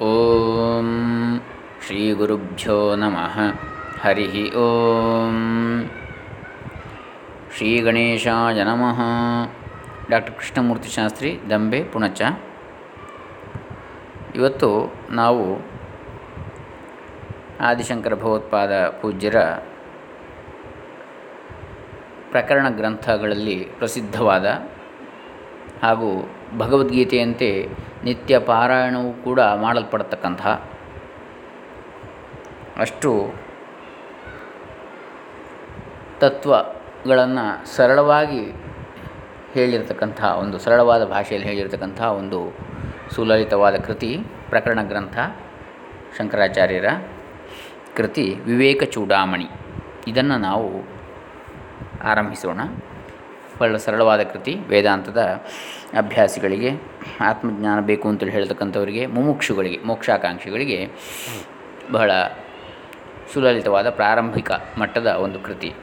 ಓಂ ಶ್ರೀ ಗುರುಭ್ಯೋ ನಮಃ. ಹರಿ ಓಂ. ಶ್ರೀ ಗಣೇಶಾಯ ನಮಃ. ಡಾಕ್ಟರ್ ಕೃಷ್ಣಮೂರ್ತಿ ಶಾಸ್ತ್ರಿ, ದಂಬೆ, ಪುಣಚ. ಇವತ್ತು ನಾವು ಆದಿಶಂಕರ ಭಗವತ್ಪಾದ ಪೂಜ್ಯರ ಪ್ರಕರಣ ಗ್ರಂಥಗಳಲ್ಲಿ ಪ್ರಸಿದ್ಧವಾದ ಹಾಗೂ ಭಗವದ್ಗೀತೆಯಂತೆ ನಿತ್ಯ ಪಾರಾಯಣವೂ ಕೂಡ ಮಾಡಲ್ಪಡತಕ್ಕಂತಹ ಅಷ್ಟು ತತ್ವಗಳನ್ನು ಸರಳವಾಗಿ ಹೇಳಿರ್ತಕ್ಕಂಥ ಒಂದು ಸರಳವಾದ ಭಾಷೆಯಲ್ಲಿ ಹೇಳಿರ್ತಕ್ಕಂಥ ಒಂದು ಸುಲಲಿತವಾದ ಕೃತಿ, ಪ್ರಕರಣ ಗ್ರಂಥ, ಶಂಕರಾಚಾರ್ಯರ ಕೃತಿ ವಿವೇಕ ಚೂಡಾಮಣಿ ಇದನ್ನು ನಾವು ಆರಂಭಿಸೋಣ. ಬಹಳ ಸರಳವಾದ ಕೃತಿ ವೇದಾಂತದ ಅಭ್ಯಾಸಿಗಳಿಗೆ, ಆತ್ಮಜ್ಞಾನ ಬೇಕು ಅಂತೇಳಿ ಹೇಳ್ತಕ್ಕಂಥವರಿಗೆ, ಮುಮುಕ್ಷುಗಳಿಗೆ, ಮೋಕ್ಷಾಕಾಂಕ್ಷಿಗಳಿಗೆ ಬಹಳ ಸುಲಲಿತವಾದ ಪ್ರಾರಂಭಿಕ ಮಟ್ಟದ ಒಂದು ಕೃತಿ.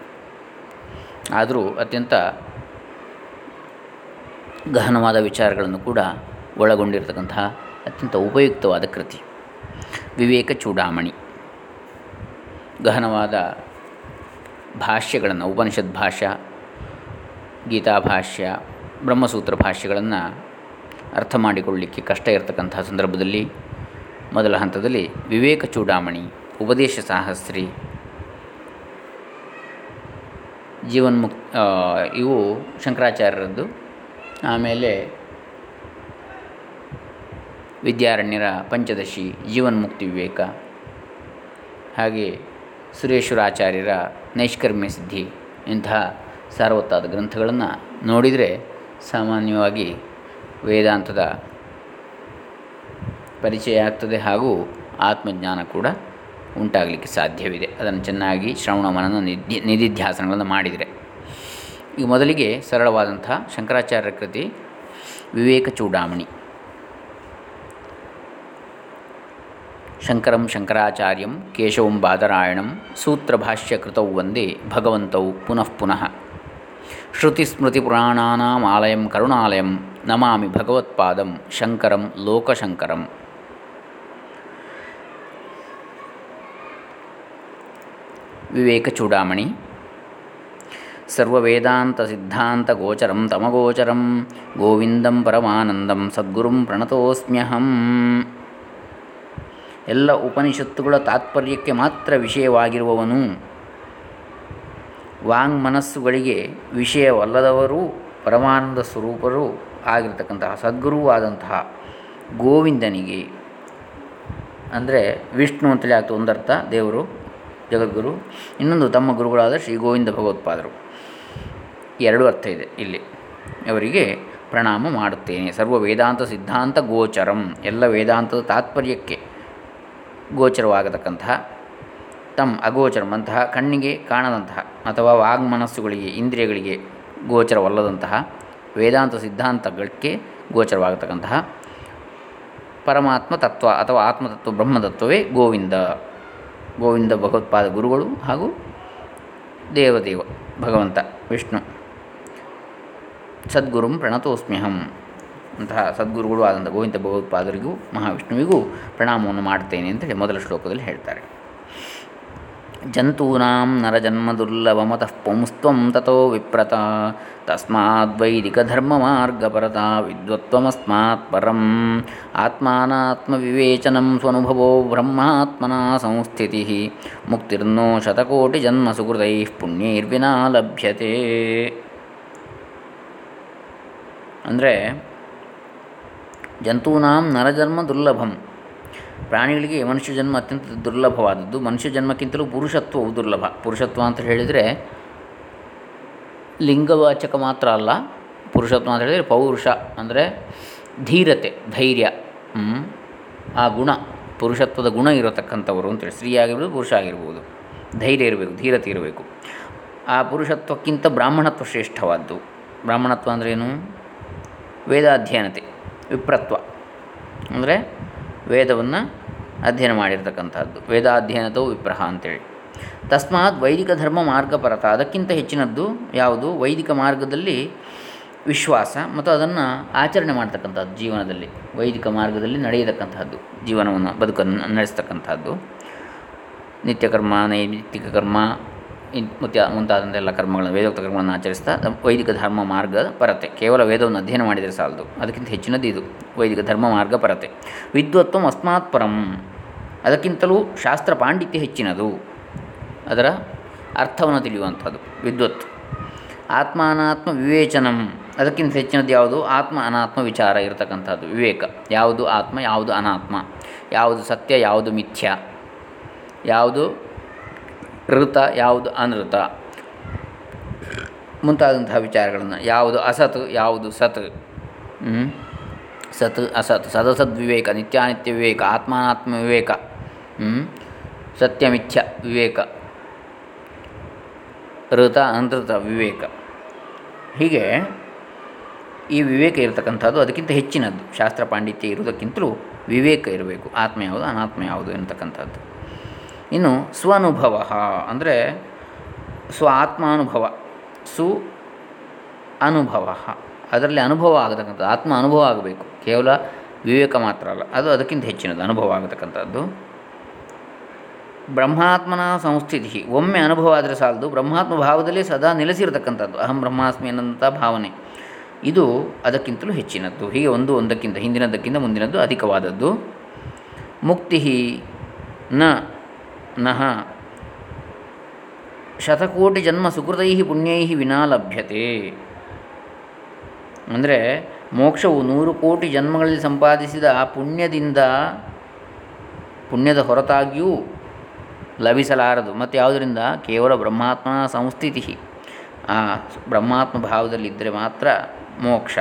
ಆದರೂ ಅತ್ಯಂತ ಗಹನವಾದ ವಿಚಾರಗಳನ್ನು ಕೂಡ ಒಳಗೊಂಡಿರತಕ್ಕಂತಹ ಅತ್ಯಂತ ಉಪಯುಕ್ತವಾದ ಕೃತಿ. ವಿವೇಕ ಚೂಡಾಮಣಿ. ಗಹನವಾದ ಭಾಷ್ಯಗಳನ್ನು, ಉಪನಿಷತ್ ಭಾಷ್ಯ ಗೀತಾಭಾಷ್ಯ, ಬ್ರಹ್ಮಸೂತ್ರ ಭಾಷ್ಯಗಳನ್ನು ಅರ್ಥ ಮಾಡಿಕೊಳ್ಳಲಿಕ್ಕೆ ಕಷ್ಟ ಇರತಕ್ಕಂತಹ ಸಂದರ್ಭದಲ್ಲಿ ಮೊದಲ ಹಂತದಲ್ಲಿ ವಿವೇಕ ಚೂಡಾಮಣಿ, ಉಪದೇಶ ಸಾಹಸ್ರಿ, ಜೀವನ್ಮುಕ್ ಇವು ಶಂಕರಾಚಾರ್ಯರದ್ದು. ಆಮೇಲೆ ವಿದ್ಯಾರಣ್ಯರ ಪಂಚದಶಿ, ಜೀವನ್ಮುಕ್ತಿ ವಿವೇಕ, ಹಾಗೆ ಸುರೇಶ್ವರಾಚಾರ್ಯರ ನೈಷ್ಕರ್ಮ್ಯ ಸಿದ್ಧಿ, ಇಂತಹ ಸಾರವತ್ತಾದ ಗ್ರಂಥಗಳನ್ನು ನೋಡಿದರೆ ಸಾಮಾನ್ಯವಾಗಿ ವೇದಾಂತದ ಪರಿಚಯ ಆಗ್ತದೆ ಹಾಗೂ ಆತ್ಮಜ್ಞಾನ ಕೂಡ ಉಂಟಾಗಲಿಕ್ಕೆ ಸಾಧ್ಯವಿದೆ. ಅದನ್ನು ಚೆನ್ನಾಗಿ ಶ್ರವಣ ಮನನ ನಿಧಿ, ನಿಧಿಧ್ಯಾಸನಗಳನ್ನು ಮಾಡಿದರೆ. ಈಗ ಮೊದಲಿಗೆ ಸರಳವಾದಂಥ ಶಂಕರಾಚಾರ್ಯರ ಕೃತಿ ವಿವೇಕ ಚೂಡಾಮಣಿ. ಶಂಕರಂ ಶಂಕರಾಚಾರ್ಯಂ ಕೇಶವಂ ಬಾದರಾಯಣಂ ಸೂತ್ರಭಾಷ್ಯಕೃತೌ ವಂದೇ ಭಗವಂತೌ ಪುನಃ ಪುನಃ. ಶ್ರುತಿಸ್ಮೃತಿಪುರಾಣಾನಾಮಾಲಯಂ ಕರುಣಾಲಯಂ ನಮಾಮಿ ಭಗವತ್ಪಾದಂ ಶಂಕರಂ ಲೋಕಶಂಕರಂ. ವಿವೇಕ ಚೂಡಾಮಣಿ. ಸರ್ವವೇದಾಂತಸಿದ್ಧಾಂತಗೋಚರಂ ತಮಗೋಚರಂ ಗೋವಿಂದಂ ಪರಮಾನಂದಂ ಸದ್ಗುರುಂ ಪ್ರಣತೋಸ್ಮ್ಯಹಂ. ಎಲ್ಲ ಉಪನಿಷತ್ತುಗಳ ತಾತ್ಪರ್ಯಕ್ಕೆ ಮಾತ್ರ ವಿಷಯವಾಗಿರುವವನು ವಾಂಗ್ ಮನಸ್ಸುಗಳಿಗೆ ವಿಷಯವಲ್ಲದವರೂ ಪರಮಾನಂದ ಸ್ವರೂಪರೂ ಆಗಿರತಕ್ಕಂತಹ ಸದ್ಗುರುವಾದಂತಹ ಗೋವಿಂದನಿಗೆ ಅಂದರೆ ವಿಷ್ಣು ಅಂತೇಳಿ ಆಗ್ತದೆ ಒಂದರ್ಥ ದೇವರು, ಜಗದ್ಗುರು. ಇನ್ನೊಂದು ತಮ್ಮ ಗುರುಗಳಾದ ಶ್ರೀ ಗೋವಿಂದ ಭಗವತ್ಪಾದರು. ಎರಡು ಅರ್ಥ ಇದೆ ಇಲ್ಲಿ. ಅವರಿಗೆ ಪ್ರಣಾಮ ಮಾಡುತ್ತೇನೆ. ಸರ್ವ ವೇದಾಂತ ಸಿದ್ಧಾಂತ ಗೋಚರಂ. ಎಲ್ಲ ವೇದಾಂತದ ತಾತ್ಪರ್ಯಕ್ಕೆ ಗೋಚರವಾಗತಕ್ಕಂತಹ ತಮ್ಮ ಅಗೋಚರಂ ಅಂತಹ ಕಣ್ಣಿಗೆ ಕಾಣದಂತಹ ಅಥವಾ ವಾಗ್ಮನಸ್ಸುಗಳಿಗೆ, ಇಂದ್ರಿಯಗಳಿಗೆ ಗೋಚರವಲ್ಲದಂತಹ ವೇದಾಂತ ಸಿದ್ಧಾಂತಗಳಿಗೆ ಗೋಚರವಾಗತಕ್ಕಂತಹ ಪರಮಾತ್ಮ ತತ್ವ ಅಥವಾ ಆತ್ಮತತ್ವ ಬ್ರಹ್ಮತತ್ವವೇ ಗೋವಿಂದ. ಗೋವಿಂದ ಭಗವತ್ಪಾದ ಗುರುಗಳು ಹಾಗೂ ದೇವದೇವ ಭಗವಂತ, ವಿಷ್ಣು. ಸದ್ಗುರುಂ ಪ್ರಣತೋಸ್ಮ್ಯಹಂ. ಅಂತಹ ಸದ್ಗುರುಗಳು ಆದಂಥ ಗೋವಿಂದ ಭಗವತ್ಪಾದರಿಗೂ, ಮಹಾವಿಷ್ಣುವಿಗೂ ಪ್ರಣಾಮವನ್ನು ಮಾಡ್ತೇನೆ ಅಂತೇಳಿ ಮೊದಲ ಶ್ಲೋಕದಲ್ಲಿ ಹೇಳ್ತಾರೆ. ಜಂತೂನಾಂ ನರಜನ್ಮ ದುರ್ಲಭಮತಃ ಪುಂಸ್ತ್ವಂ ತಥೋ ವಿಪ್ರತ ತಸ್ಮಾದ್ವೈದಿಕಧರ್ಮಮಾರ್ಗಪರತ ವಿದ್ವತ್ವಮಸ್ಮಾತ್ ಪರಂ ಆತ್ಮಾನಾತ್ಮವಿವೇಚನಂ ಸ್ವನುಭವೋ ಬ್ರಹ್ಮಾತ್ಮನಾ ಸಂಸ್ಥಿತಿ ಮುಕ್ತಿರ್ನೋ ಶತಕೋಟಿಜನ್ಮ ಸುಹೃದೈ ಪುಣ್ಯೈರ್ವಿನಾ ಲಭ್ಯತೆ ಅಂದರೆ ಜಂತೂನಾಂ ನರಜನ್ಮ ದುರ್ಲಭಂ ಪ್ರಾಣಿಗಳಿಗೆ ಮನುಷ್ಯ ಜನ್ಮ ಅತ್ಯಂತ ದುರ್ಲಭವಾದದ್ದು. ಮನುಷ್ಯ ಜನ್ಮಕ್ಕಿಂತಲೂ ಪುರುಷತ್ವವು ದುರ್ಲಭ. ಪುರುಷತ್ವ ಅಂತ ಹೇಳಿದರೆ ಲಿಂಗವಾಚಕ ಮಾತ್ರ ಅಲ್ಲ, ಪುರುಷತ್ವ ಅಂತ ಹೇಳಿದರೆ ಪೌರುಷ ಅಂದರೆ ಧೀರತೆ, ಧೈರ್ಯ ಆ ಗುಣ, ಪುರುಷತ್ವದ ಗುಣ ಇರತಕ್ಕಂಥವರು ಅಂತೇಳಿ ಸ್ತ್ರೀ ಆಗಿರ್ಬೋದು, ಪುರುಷ ಆಗಿರ್ಬೋದು. ಧೈರ್ಯ ಇರಬೇಕು, ಧೀರತೆ ಇರಬೇಕು. ಆ ಪುರುಷತ್ವಕ್ಕಿಂತ ಬ್ರಾಹ್ಮಣತ್ವ ಶ್ರೇಷ್ಠವಾದ್ದು. ಬ್ರಾಹ್ಮಣತ್ವ ಅಂದ್ರೇನು ವೇದಾಧ್ಯಯನತೆ, ವಿಪ್ರತ್ವ. ಅಂದರೆ ವೇದವನ್ನು ಅಧ್ಯಯನ ಮಾಡಿರತಕ್ಕಂಥದ್ದು. ವೇದಾಧ್ಯಯನದ ವಿಪ್ರಹ ಅಂತೇಳಿ. ತಸ್ಮಾತ್ ವೈದಿಕ ಧರ್ಮ ಮಾರ್ಗಪರತ ಅದಕ್ಕಿಂತ ಹೆಚ್ಚಿನದ್ದು ಯಾವುದು? ವೈದಿಕ ಮಾರ್ಗದಲ್ಲಿ ವಿಶ್ವಾಸ ಮತ್ತು ಅದನ್ನು ಆಚರಣೆ ಮಾಡ್ತಕ್ಕಂಥದ್ದು ಜೀವನದಲ್ಲಿ. ವೈದಿಕ ಮಾರ್ಗದಲ್ಲಿ ನಡೆಯತಕ್ಕಂಥದ್ದು, ಜೀವನವನ್ನು ಬದುಕನ್ನು ನಡೆಸ್ತಕ್ಕಂಥದ್ದು. ನಿತ್ಯಕರ್ಮ ನೈಮಿತ್ತಿಕ ಕರ್ಮ ಮುತ್ಯ ಮುಂತಾದಂಥ ಕರ್ಮಗಳನ್ನು ವೇದೋಕ್ತ ಕರ್ಮಗಳನ್ನು ಆಚರಿಸ್ತಾ ವೈದಿಕ ಧರ್ಮ ಮಾರ್ಗ ಪರತೆ. ಕೇವಲ ವೇದವನ್ನು ಅಧ್ಯಯನ ಮಾಡಿದರೆ ಸಾಲದು. ಅದಕ್ಕಿಂತ ಹೆಚ್ಚಿನದ್ದು ಇದು. ವೈದಿಕ ಧರ್ಮ ಮಾರ್ಗ ಪರತೆ. ವಿದ್ವತ್ವ ಅಸ್ಮಾತ್ ಪರಂ. ಅದಕ್ಕಿಂತಲೂ ಶಾಸ್ತ್ರ ಪಾಂಡಿತ್ಯ ಹೆಚ್ಚಿನದು. ಅದರ ಅರ್ಥವನ್ನು ತಿಳಿಯುವಂಥದ್ದು, ವಿದ್ವತ್. ಆತ್ಮ ಅನಾತ್ಮ ವಿವೇಚನಂ. ಅದಕ್ಕಿಂತ ಹೆಚ್ಚಿನದ್ದು ಯಾವುದು? ಆತ್ಮ ಅನಾತ್ಮ ವಿಚಾರ ಇರತಕ್ಕಂಥದ್ದು, ವಿವೇಕ. ಯಾವುದು ಆತ್ಮ, ಯಾವುದು ಅನಾತ್ಮ. ಯಾವುದು ಸತ್ಯ, ಯಾವುದು ಮಿಥ್ಯ. ಯಾವುದು ಋತ, ಯಾವುದು ಅನೃತ. ಮುಂತಾದಂತಹ ವಿಚಾರಗಳನ್ನು, ಯಾವುದು ಅಸತ್, ಯಾವುದು ಸತ್. ಸತ್, ಅಸತ್. ಸದಸದ್ ವಿವೇಕ ನಿತ್ಯಾನಿತ್ಯ ವಿವೇಕ, ಆತ್ಮಾನಾತ್ಮ ವಿವೇಕ. ಸತ್ಯಮಿಥ್ಯ ವಿವೇಕ. ಋತ ಅನಂತೃತ ವಿವೇಕ. ಹೀಗೆ ಈ ವಿವೇಕ ಇರತಕ್ಕಂಥದ್ದು ಅದಕ್ಕಿಂತ ಹೆಚ್ಚಿನದ್ದು. ಶಾಸ್ತ್ರ ಪಾಂಡಿತ್ಯ ಇರುವುದಕ್ಕಿಂತಲೂ ವಿವೇಕ ಇರಬೇಕು. ಆತ್ಮ ಯಾವುದು, ಅನಾತ್ಮ ಯಾವುದು ಎನ್ನತಕ್ಕಂಥದ್ದು. ಇನ್ನು ಸ್ವನುಭವ ಅಂದರೆ ಸ್ವ ಆತ್ಮಾನುಭವ, ಸು ಅನುಭವ ಅದರಲ್ಲಿ ಅನುಭವ ಆಗತಕ್ಕಂಥದ್ದು. ಆತ್ಮ ಅನುಭವ ಆಗಬೇಕು. ಕೇವಲ ವಿವೇಕ ಮಾತ್ರ ಅಲ್ಲ, ಅದು ಅದಕ್ಕಿಂತ ಹೆಚ್ಚಿನದು ಅನುಭವ ಆಗತಕ್ಕಂಥದ್ದು. ಬ್ರಹ್ಮಾತ್ಮನ ಸಂಸ್ಥಿತಿ. ಒಮ್ಮೆ ಅನುಭವ ಆದರೆ ಸಾಲದು. ಬ್ರಹ್ಮಾತ್ಮ ಭಾವದಲ್ಲಿ ಸದಾ ನೆಲೆಸಿರತಕ್ಕಂಥದ್ದು. ಅಹಂ ಬ್ರಹ್ಮಾಸ್ಮಿ ಅನ್ನಂಥ ಭಾವನೆ. ಇದು ಅದಕ್ಕಿಂತಲೂ ಹೆಚ್ಚಿನದ್ದು. ಹೀಗೆ ಒಂದು, ಒಂದಕ್ಕಿಂತ ಹಿಂದಿನದಕ್ಕಿಂತ ಮುಂದಿನದ್ದು ಅಧಿಕವಾದದ್ದು. ಮುಕ್ತಿ ನ ನಹ. ಶತಕೋಟಿ ಜನ್ಮ ಸುಕೃತೈ ಪುಣ್ಯೈ ವಿನಾ ಲಭ್ಯತೆ. ಅಂದರೆ ಮೋಕ್ಷವು ನೂರು ಕೋಟಿ ಜನ್ಮಗಳಲ್ಲಿ ಸಂಪಾದಿಸಿದ ಆ ಪುಣ್ಯದಿಂದ ಪುಣ್ಯದ ಹೊರತಾಗಿಯೂ ಲಭಿಸಲಾರದು. ಮತ್ತು ಯಾವುದರಿಂದ? ಕೇವಲ ಬ್ರಹ್ಮಾತ್ಮನ ಸಂಸ್ಥಿತಿ ಆ ಬ್ರಹ್ಮಾತ್ಮ ಭಾವದಲ್ಲಿದ್ದರೆ ಮಾತ್ರ ಮೋಕ್ಷ,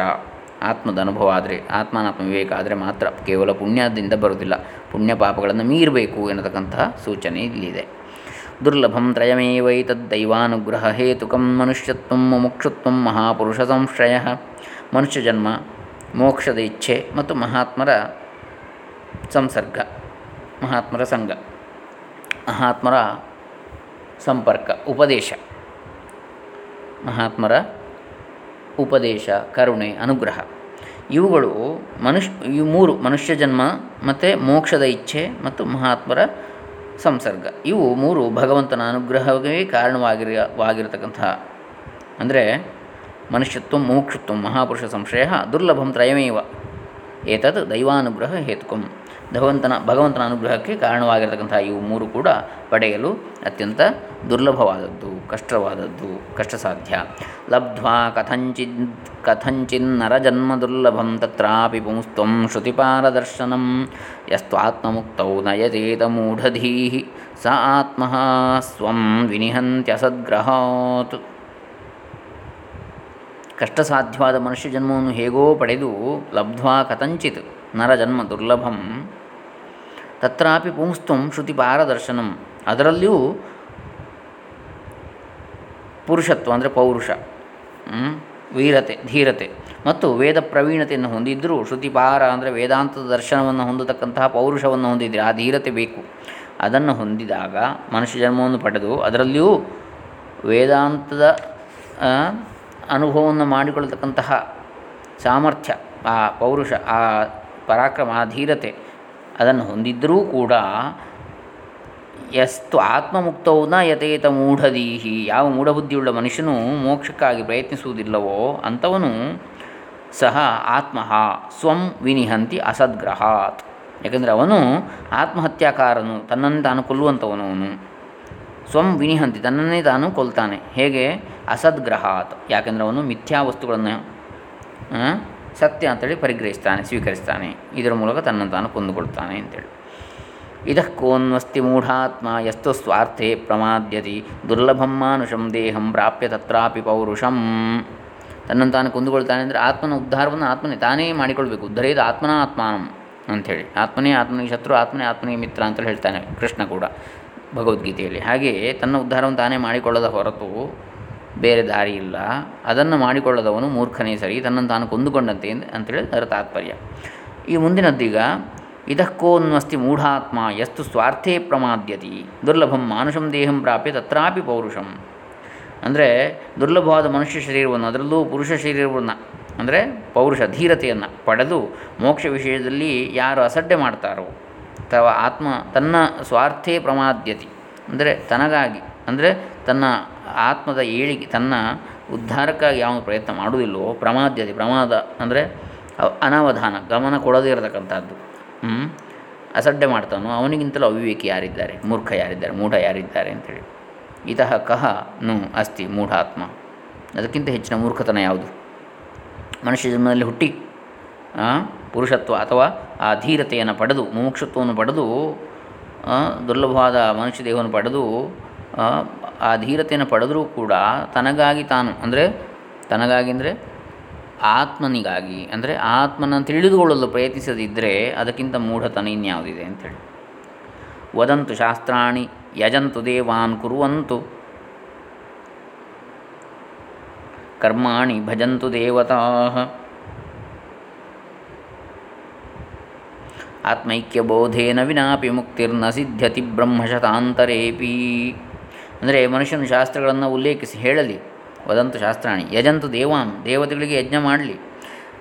ಆತ್ಮದ ಅನುಭವ ಆದರೆ, ಆತ್ಮಾನಾತ್ಮ ವಿವೇಕ ಆದರೆ ಮಾತ್ರ ಕೇವಲ ಪುಣ್ಯದಿಂದ ಬರುವುದಿಲ್ಲ. ಪುಣ್ಯ ಪಾಪಗಳನ್ನು ಮೀರಬೇಕು ಎನ್ನತಕ್ಕಂತಹ ಸೂಚನೆ ಇಲ್ಲಿದೆ. ದುರ್ಲಭಂ ತ್ರಯಮೇವೈತದ್ದೈವಾನುಗ್ರಹ ಹೇತುಕಂ ಮನುಷ್ಯತ್ವ ಮುಕ್ಷುತ್ವ ಮಹಾಪುರುಷ ಸಂಶ್ರಯ. ಮನುಷ್ಯ ಜನ್ಮ, ಮೋಕ್ಷದ ಇಚ್ಛೆ ಮತ್ತು ಮಹಾತ್ಮರ ಸಂಸರ್ಗ, ಮಹಾತ್ಮರ ಸಂಘ. ಮಹಾತ್ಮರ ಸಂಪರ್ಕ, ಉಪದೇಶ. ಮಹಾತ್ಮರ ಉಪದೇಶ, ಕರುಣೆ, ಅನುಗ್ರಹ. ಇವುಗಳು ಮನುಷ್ಯ ಇವು ಮೂರು ಮನುಷ್ಯ ಜನ್ಮ ಮತ್ತು ಮೋಕ್ಷದ ಇಚ್ಛೆ ಮತ್ತು ಮಹಾತ್ಮರ ಸಂಸರ್ಗ. ಇವು ಮೂರು ಭಗವಂತನ ಅನುಗ್ರಹವೇ ಕಾರಣವಾಗಿರವಾಗಿರತಕ್ಕಂತಹ ಅಂದರೆ ಮನುಷ್ಯತ್ವ, ಮೋಕ್ಷತ್ವ, ಮಹಾಪುರುಷ ಸಂಶಯ, ದುರ್ಲಭಂ ತ್ರಯಮೇವ. ಏತದ್ ದೈವಾನುಗ್ರಹ ಹೇತುಕಂ. ಭಗವಂತನ ಭಗವಂತನ ಅನುಗ್ರಹಕ್ಕೆ ಕಾರಣವಾಗಿರತಕ್ಕಂಥ ಇವು ಮೂರು ಕೂಡ ಪಡೆಯಲು ಅತ್ಯಂತ ದುರ್ಲಭವಾದದ್ದು, ಕಷ್ಟವಾದದ್ದು ಕಷ್ಟ ಸಾಧ್ಯ ಲಬ್ಧ್ವಾ ಕಥಂಚಿನ್ ಕಥಂಚಿನ್ನರಜನ್ಮ ದುರ್ಲಭಂ ತತ್ರಾಪಿ ಪುಂಸ್ತ್ವಂ ಶ್ರುತಿಪಾರದರ್ಶನಂ ಯಸ್ತ್ವಾತ್ಮಮುಕ್ತೌ ನಯತೇತ ಮೂಢಧೀ ಸ ಆತ್ಮ ಸ್ವಂ ವಿನಿಹಂತ್ಯಸದ್ಗ್ರಹಾತ್. ಕಷ್ಟಸಾಧ್ಯವಾದ ಮನುಷ್ಯ ಜನ್ಮವನ್ನು ಹೇಗೋ ಪಡೆದು ಲಬ್ಧ್ವಾ ಕಥಂಚಿತ್ ನರಜನ್ಮ ದುರ್ಲಭಂ ತತ್ರಾಪಿ ಪುಂಸ್ತ್ವಂ ಶ್ರುತಿ ಪಾರದರ್ಶನಂ. ಅದರಲ್ಲಿಯೂ ಪುರುಷತ್ವ ಅಂದರೆ ಪೌರುಷ ವೀರತೆ, ಧೀರತೆ ಮತ್ತು ವೇದ ಪ್ರವೀಣತೆಯನ್ನು ಹೊಂದಿದ್ದರೂ ಶ್ರುತಿಪಾರ ಅಂದರೆ ವೇದಾಂತದ ದರ್ಶನವನ್ನು ಹೊಂದತಕ್ಕಂತಹ ಪೌರುಷವನ್ನು ಹೊಂದಿದ್ದರೆ. ಆ ಧೀರತೆ ಬೇಕು. ಅದನ್ನು ಹೊಂದಿದಾಗ ಮನುಷ್ಯ ಜನ್ಮವನ್ನು ಪಡೆದು ಅದರಲ್ಲಿಯೂ ವೇದಾಂತದ ಅನುಭವವನ್ನು ಮಾಡಿಕೊಳ್ಳತಕ್ಕಂತಹ ಸಾಮರ್ಥ್ಯ, ಆ ಪೌರುಷ, ಆ ಪರಾಕ್ರಮ, ಆ ಧೀರತೆ ಅದನ್ನು ಹೊಂದಿದ್ದರೂ ಕೂಡ ಎಸ್ತು ಆತ್ಮಮುಕ್ತವು ನ ಯಥೇತ ಮೂಢದೀಹಿ ಯಾವ ಮೂಢಬುದ್ಧಿಯುಳ್ಳ ಮನುಷ್ಯನು ಮೋಕ್ಷಕ್ಕಾಗಿ ಪ್ರಯತ್ನಿಸುವುದಿಲ್ಲವೋ ಅಂಥವನು ಸಹ ಆತ್ಮ ಸ್ವಂ ವಿನಿಹಂತಿ ಅಸದ್ಗ್ರಹಾತ್. ಯಾಕೆಂದರೆ ಅವನು ಆತ್ಮಹತ್ಯಾಕಾರನು, ತನ್ನನ್ನು ತಾನು ಕೊಲ್ಲುವಂಥವನು ಸ್ವಂ ವಿನಿಹಂತಿ, ತನ್ನನ್ನೇ ತಾನು ಕೊಲ್ತಾನೆ. ಹೇಗೆ? ಅಸದ್ಗ್ರಹಾತ್. ಯಾಕೆಂದರೆ ಅವನು ಮಿಥ್ಯಾ ವಸ್ತುಗಳನ್ನು ಸತ್ಯ ಅಂತೇಳಿ ಪರಿಗ್ರಹಿಸ್ತಾನೆ, ಸ್ವೀಕರಿಸ್ತಾನೆ. ಇದರ ಮೂಲಕ ತನ್ನ ತಾನು ಕೊಂದುಕೊಳ್ತಾನೆ ಅಂತೇಳಿ. ಇದಕ್ಕೋನ್ವಸ್ತಿ ಮೂಢಾತ್ಮ ಎಷ್ಟು ಸ್ವಾರ್ಥೆ ಪ್ರಮಾದ್ಯತಿ, ದುರ್ಲಭಂ ಮಾನುಷಂ ದೇಹಂ ಪ್ರಾಪ್ಯ ತತ್ರಾಪಿ ಪೌರುಷಂ. ತನ್ನನ್ನು ತಾನು ಕುಂದುಕೊಳ್ತಾನೆ ಅಂದರೆ ಆತ್ಮನ ಉದ್ಧಾರವನ್ನು ಆತ್ಮನೇ ತಾನೇ ಮಾಡಿಕೊಳ್ಬೇಕು. ಉದ್ಧರೇದ ಆತ್ಮನ ಆತ್ಮಾನಂ ಅಂಥೇಳಿ ಆತ್ಮನೇ ಆತ್ಮನಿಗೆ ಶತ್ರು, ಆತ್ಮನೇ ಆತ್ಮನಿಗೆ ಮಿತ್ರ ಅಂತೇಳಿ ಹೇಳ್ತಾನೆ ಕೃಷ್ಣ ಕೂಡ ಭಗವದ್ಗೀತೆಯಲ್ಲಿ. ಹಾಗೆಯೇ ತನ್ನ ಉದ್ಧಾರವನ್ನು ತಾನೇ ಮಾಡಿಕೊಳ್ಳದ ಹೊರತು ಬೇರೆ ದಾರಿ ಇಲ್ಲ. ಅದನ್ನು ಮಾಡಿಕೊಳ್ಳದವನು ಮೂರ್ಖನೇ ಸರಿ. ತನ್ನನ್ನು ತಾನು ಕೊಂದುಕೊಂಡಂತೆ ಅಂತೇಳಿ ಅದರ ತಾತ್ಪರ್ಯ. ಈ ಮುಂದಿನದ್ದೀಗ ಇದಕ್ಕೋನ್ವಸ್ತಿ ಮೂಢಾತ್ಮ ಯಸ್ತು ಸ್ವಾರ್ಥೇ ಪ್ರಮಾದ್ಯತಿ. ದುರ್ಲಭಂ ಮಾನುಷಂ ದೇಹಂ ಪ್ರಾಪ್ಯ ತತ್ರಾಪಿ ಪೌರುಷಂ. ಅಂದರೆ ದುರ್ಲಭವಾದ ಮನುಷ್ಯ ಶರೀರವನ್ನು, ಅದರಲ್ಲೂ ಪುರುಷ ಶರೀರವನ್ನು, ಅಂದರೆ ಪೌರುಷ ಧೀರತೆಯನ್ನು ಪಡೆದು ಮೋಕ್ಷ ವಿಷಯದಲ್ಲಿ ಯಾರು ಅಸಡ್ಡೆ ಮಾಡ್ತಾರೋ, ಅಥವಾ ಆತ್ಮ ತನ್ನ ಸ್ವಾರ್ಥೇ ಪ್ರಮಾದ್ಯತಿ. ಅಂದರೆ ತನಗಾಗಿ, ಅಂದರೆ ತನ್ನ ಆತ್ಮದ ಏಳಿಗೆ, ತನ್ನ ಉದ್ಧಾರಕ್ಕಾಗಿ ಯಾವ ಪ್ರಯತ್ನ ಮಾಡುವುದಿಲ್ಲವೋ, ಪ್ರಮಾದ್ಯತೆ, ಪ್ರಮಾದ ಅಂದರೆ ಅನಾವಧಾನ, ಗಮನ ಕೊಡದೇ ಇರತಕ್ಕಂಥದ್ದು. ಅಸಡ್ಡೆ ಮಾಡ್ತಾನೋ, ಅವನಿಗಿಂತಲೂ ಅವಿವೇಕಿ ಯಾರಿದ್ದಾರೆ? ಮೂರ್ಖ ಯಾರಿದ್ದಾರೆ? ಮೂಢ ಯಾರಿದ್ದಾರೆ ಅಂತೇಳಿ. ಇತಃ ಕಹ ನು ಅಸ್ತಿ ಮೂಢಾತ್ಮ. ಅದಕ್ಕಿಂತ ಹೆಚ್ಚಿನ ಮೂರ್ಖತನ ಯಾವುದು? ಮನುಷ್ಯ ಜನ್ಮದಲ್ಲಿ ಹುಟ್ಟಿ ಪುರುಷತ್ವ ಅಥವಾ ಆ ಧೀರತೆಯನ್ನು ಪಡೆದು, ಮುಮುಕ್ಷತ್ವವನ್ನು ಪಡೆದು ದುರ್ಲಭವಾದ ಮನುಷ್ಯ ದೇಹವನ್ನು ಪಡೆದು ಆ ಧೀರತೆಯನ್ನು ಪಡೆದರೂ ಕೂಡ ತನಗಾಗಿ ತಾನು, ಅಂದರೆ ತನಗಾಗಿ ಅಂದರೆ ಆತ್ಮನಿಗಾಗಿ, ಅಂದರೆ ಆತ್ಮನ ತಿಳಿದುಕೊಳ್ಳಲು ಪ್ರಯತ್ನಿಸದಿದ್ದರೆ ಅದಕ್ಕಿಂತ ಮೂಢತನ ಇನ್ಯಾವುದಿದೆ ಅಂಥೇಳಿ ವದಂತು ಶಾಸ್ತ್ರಾಣಿ ಯಜಂತು ದೇವಾನ್ ಕುರುವಂತು. ಕರ್ಮಾಣಿ ಭಜಂತು ದೇವತಾ. ಆತ್ಮೈಕ್ಯಬೋಧೇನ ವಿನಾಪಿ ಮುಕ್ತಿರ್ನ ಸಿದ್ಧತಿ ಬ್ರಹ್ಮಶತಾಂತರೇಪಿ ಅಂದರೆ ಮನುಷ್ಯನು ಶಾಸ್ತ್ರಗಳನ್ನು ಉಲ್ಲೇಖಿಸಿ ಹೇಳಲಿ. ವದಂತು ಶಾಸ್ತ್ರಾಣಿ, ಯಜಂತು ದೇವಾಂ, ದೇವತೆಗಳಿಗೆ ಯಜ್ಞ ಮಾಡಲಿ.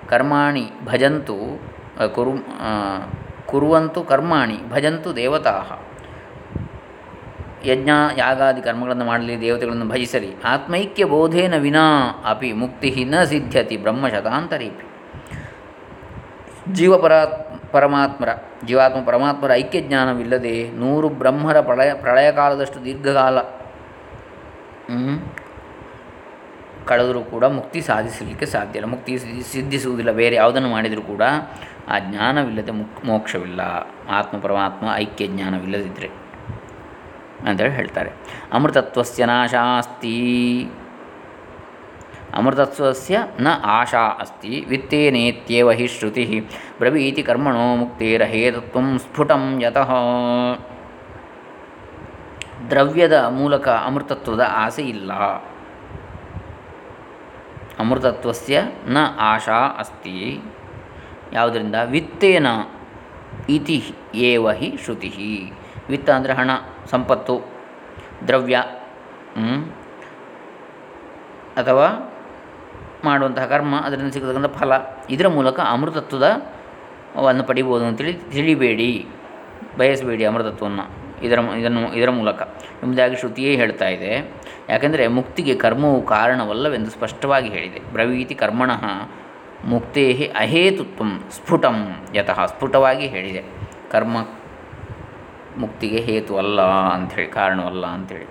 ಕರ್ಮಾಣಿ ಭಜಂತು ಕುರು ಕುರುವಂತು ಕರ್ಮಾಣಿ ಭಜಂತು ದೇವತಾ. ಯಜ್ಞ, ಯಾಗಾದಿ ಕರ್ಮಗಳನ್ನು ಮಾಡಲಿ, ದೇವತೆಗಳನ್ನು ಭಜಿಸಲಿ. ಆತ್ಮೈಕ್ಯ ಬೋಧೇನ ವಿನಾ ಅಪಿ ಮುಕ್ತಿ ನ ಸಿದ್ಧತಿ ಬ್ರಹ್ಮಶತಾಂತರೀಪಿ ಜೀವಪರ ಪರಮಾತ್ಮರ, ಜೀವಾತ್ಮ ಪರಮಾತ್ಮರ ಐಕ್ಯ ಜ್ಞಾನವಿಲ್ಲದೆ ನೂರು ಬ್ರಹ್ಮರ ಪ್ರಳಯ, ಪ್ರಳಯಕಾಲದಷ್ಟು ದೀರ್ಘಕಾಲ ಕಳೆದರೂ ಕೂಡ ಮುಕ್ತಿ ಸಾಧಿಸಲಿಕ್ಕೆ ಸಾಧ್ಯ ಇಲ್ಲ. ಮುಕ್ತಿ ಸಿದ್ಧಿಸುವುದಿಲ್ಲ. ಬೇರೆ ಯಾವುದನ್ನು ಮಾಡಿದರೂ ಕೂಡ ಆ ಜ್ಞಾನವಿಲ್ಲದೆ ಮುಕ್, ಮೋಕ್ಷವಿಲ್ಲ. ಆತ್ಮ ಪರಮಾತ್ಮ ಐಕ್ಯ ಜ್ಞಾನವಿಲ್ಲದಿದ್ದರೆ ಅಂತೇಳಿ ಹೇಳ್ತಾರೆ. ಅಮೃತತ್ವಸ್ಯ ನಾಶಾಸ್ತಿ. ಅಮೃತತ್ವಸ್ಯ ನ ಆಶಾ ಅಸ್ತಿ ವಿತ್ತೇನೇತ್ಯೇವ ಹಿ ಶ್ರುತಿ ಬ್ರವೀತಿ ಕರ್ಮಣೋ ಮುಕ್ತೇರಹೇತತ್ವ ಸ್ಫುಟಂ ಯತಃ. ದ್ರವ್ಯದ ಮೂಲಕ ಅಮೃತತ್ವದ ಆಸೆ ಇಲ್ಲ. ಅಮೃತತ್ವಸ್ಯ ನ ಆಶಾ ಅಸ್ತಿ. ಯಾವುದರಿಂದ? ವಿತ್ತೇನ ಇತಿ ಏವ ಹಿ ಶ್ರುತಿ. ವಿತ್ತ ಅಂದರೆ ಹಣ, ಸಂಪತ್ತು, ದ್ರವ್ಯ ಅಥವಾ ಮಾಡುವಂತಹ ಕರ್ಮ, ಅದರಿಂದ ಸಿಗತಕ್ಕಂಥ ಫಲ. ಇದರ ಮೂಲಕ ಅಮೃತತ್ವದ ವನ್ನು ಪಡಿಬೋದು ಅಂತೇಳಿ ತಿಳಿಬೇಡಿ. ಬಯಸಬೇಡಿ ಅಮೃತತ್ವವನ್ನು. ಇದರ ಇದನ್ನು ಇದರ ಮೂಲಕ. ಎಂಬುದಾಗಿ ಶ್ರುತಿಯೇ ಹೇಳ್ತಾ ಇದೆ. ಯಾಕೆಂದರೆ ಮುಕ್ತಿಗೆ ಕರ್ಮವು ಕಾರಣವಲ್ಲವೆಂದು ಸ್ಪಷ್ಟವಾಗಿ ಹೇಳಿದೆ. ಬ್ರವೀತಿ ಕರ್ಮಣಃ ಮುಕ್ತೇ ಅಹೇತುತ್ವ ಸ್ಫುಟಂ ಯತಃ ಸ್ಫುಟವಾಗಿ ಹೇಳಿದೆ. ಕರ್ಮ ಮುಕ್ತಿಗೆ ಹೇತು ಅಲ್ಲ ಅಂಥೇಳಿ ಕಾರಣವಲ್ಲ ಅಂಥೇಳಿ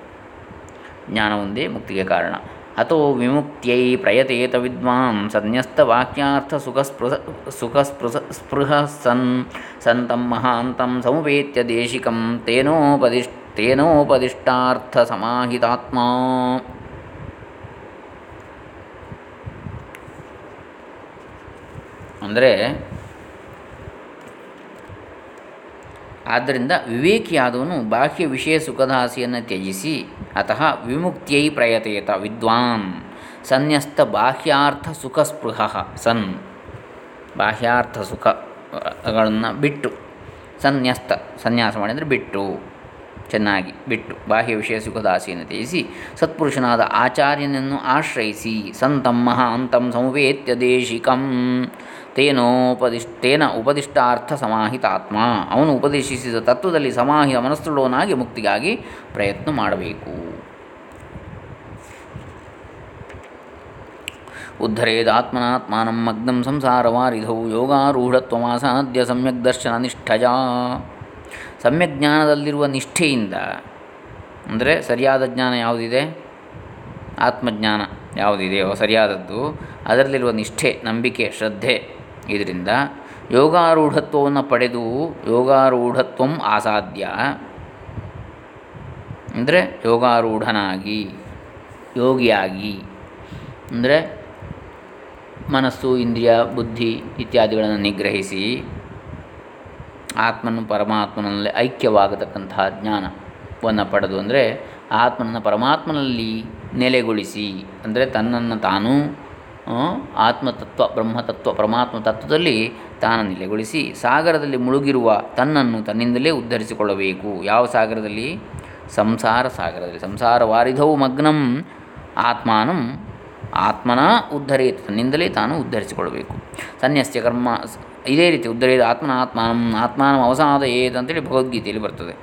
ಜ್ಞಾನ ಒಂದೇ ಮುಕ್ತಿಗೆ ಕಾರಣ. ಅಥೋ ವಿಮುಕ್ತ್ಯೈ ಪ್ರಯತೇತ ವಿದ್ವಾಂ ವಾಕ್ಯಾರ್ಥ ಸುಖ ಸ್ಪೃಹ ಸನ್ ಸಂತಂ ಮಹಾಂತಂ ಸಮುಪೇತ್ಯ ದೇಶಿಕಂ ತೇನೋಪದಿಶ್ ತೇನೋಪದಿಷ್ಟಾರ್ಥ ಸಮಾಹಿತಾತ್ಮ ಅಂದರೆ ಆದ್ದರಿಂದ ವಿವೇಕಿಯಾದವನು ಬಾಹ್ಯ ವಿಷಯ ಸುಖದಾಸಿಯನ್ನು ತ್ಯಜಿಸಿ ಅತಃ ವಿಮುಕ್ತಿಯೈ ಪ್ರಯತೇತ ವಿದ್ವಾನ್. ಸನ್ಯಸ್ತ ಬಾಹ್ಯಾರ್ಥ ಸುಖ ಸ್ಪೃಹ ಸನ್. ಬಾಹ್ಯಾರ್ಥ ಸುಖಗಳನ್ನು ಬಿಟ್ಟು. ಸನ್ಯಸ್ತ ಸನ್ಯಾಸ ಮಾಡಿದರೆ ಬಿಟ್ಟು. ಚೆನ್ನಾಗಿ ಬಿಟ್ಟು. ಬಾಹ್ಯ ವಿಷಯ ಸುಖದಾಸಿಯನ್ನು ತ್ಯಜಿಸಿ ಸತ್ಪುರುಷನಾದ ಆಚಾರ್ಯನನ್ನು ಆಶ್ರಯಿಸಿ. ಸಂತಂ ಮಹಾಂತಂ ಸಂವೇತ್ಯ ದೇಶಿಕಂ ತೇನೋಪದಿಷ್ಟೇನ ಉಪದಿಷ್ಟಾರ್ಥ ಸಮಾಹಿತಾತ್ಮ ಅವನು ಉಪದೇಶಿಸಿದ ತತ್ವದಲ್ಲಿ ಸಮಾಹಿತ ಮನಸ್ಸುಳ್ಳವನಾಗಿ ಮುಕ್ತಿಗಾಗಿ ಪ್ರಯತ್ನ ಮಾಡಬೇಕು. ಉದ್ಧರೇದಾತ್ಮನಾತ್ಮಾನಂ ಮಗ್ನಂ ಸಂಸಾರವಾರಿಧೌ ಯೋಗಾರೂಢತ್ವಮಾಸಾದ್ಯ ಸಮ್ಯಕ್ ದರ್ಶನ ನಿಷ್ಠಜ. ಸಮ್ಯಕ್ ಜ್ಞಾನದಲ್ಲಿರುವ ನಿಷ್ಠೆಯಿಂದ, ಅಂದರೆ ಸರಿಯಾದ ಜ್ಞಾನ ಯಾವುದಿದೆ? ಆತ್ಮಜ್ಞಾನ ಯಾವುದಿದೆಯೋ, ಸರಿಯಾದದ್ದು. ಅದರಲ್ಲಿರುವ ನಿಷ್ಠೆ, ನಂಬಿಕೆ, ಶ್ರದ್ಧೆ ಇದರಿಂದ ಯೋಗಾರೂಢತ್ವವನ್ನು ಪಡೆದು ಯೋಗಾರೂಢತ್ವ ಆಸಾಧ್ಯ ಅಂದರೆ ಯೋಗಾರೂಢನಾಗಿ, ಯೋಗಿಯಾಗಿ, ಅಂದರೆ ಮನಸ್ಸು, ಇಂದ್ರಿಯ, ಬುದ್ಧಿ ಇತ್ಯಾದಿಗಳನ್ನು ನಿಗ್ರಹಿಸಿ ಆತ್ಮನು ಪರಮಾತ್ಮನಲ್ಲಿ ಐಕ್ಯವಾಗತಕ್ಕಂತಹ ಜ್ಞಾನವನ್ನು ಪಡೆದು ಅಂದರೆ ಆತ್ಮನನ್ನು ಪರಮಾತ್ಮನಲ್ಲಿ ನೆಲೆಗೊಳಿಸಿ, ಅಂದರೆ ತನ್ನನ್ನು ತಾನೂ ಆತ್ಮತತ್ವ, ಬ್ರಹ್ಮತತ್ವ, ಪರಮಾತ್ಮ ತತ್ವದಲ್ಲಿ ತಾನು ನೆಲೆಗೊಳಿಸಿ ಸಾಗರದಲ್ಲಿ ಮುಳುಗಿರುವ ತನ್ನನ್ನು ತನ್ನಿಂದಲೇ ಉದ್ಧರಿಸಿಕೊಳ್ಳಬೇಕು. ಯಾವ ಸಾಗರದಲ್ಲಿ? ಸಂಸಾರ ಸಾಗರದಲ್ಲಿ. ಸಂಸಾರ ವಾರಿಧವು ಮಗ್ನಂ ಆತ್ಮಾನಂ. ಆತ್ಮನ ಉದ್ಧರೇತ್, ತನ್ನಿಂದಲೇ ತಾನು ಉದ್ಧರಿಸಿಕೊಳ್ಳಬೇಕು. ಸನ್ಯಸ್ಯ ಕರ್ಮ ಇದೇ ರೀತಿ ಉದ್ಧರೇದ ಆತ್ಮನ ಆತ್ಮಾನಂ ಆತ್ಮಾನಂ ಅವಸಾನದ ಏತ್ ಅಂತೇಳಿ ಭಗವದ್ಗೀತೆಯಲ್ಲಿ ಬರ್ತದೆ.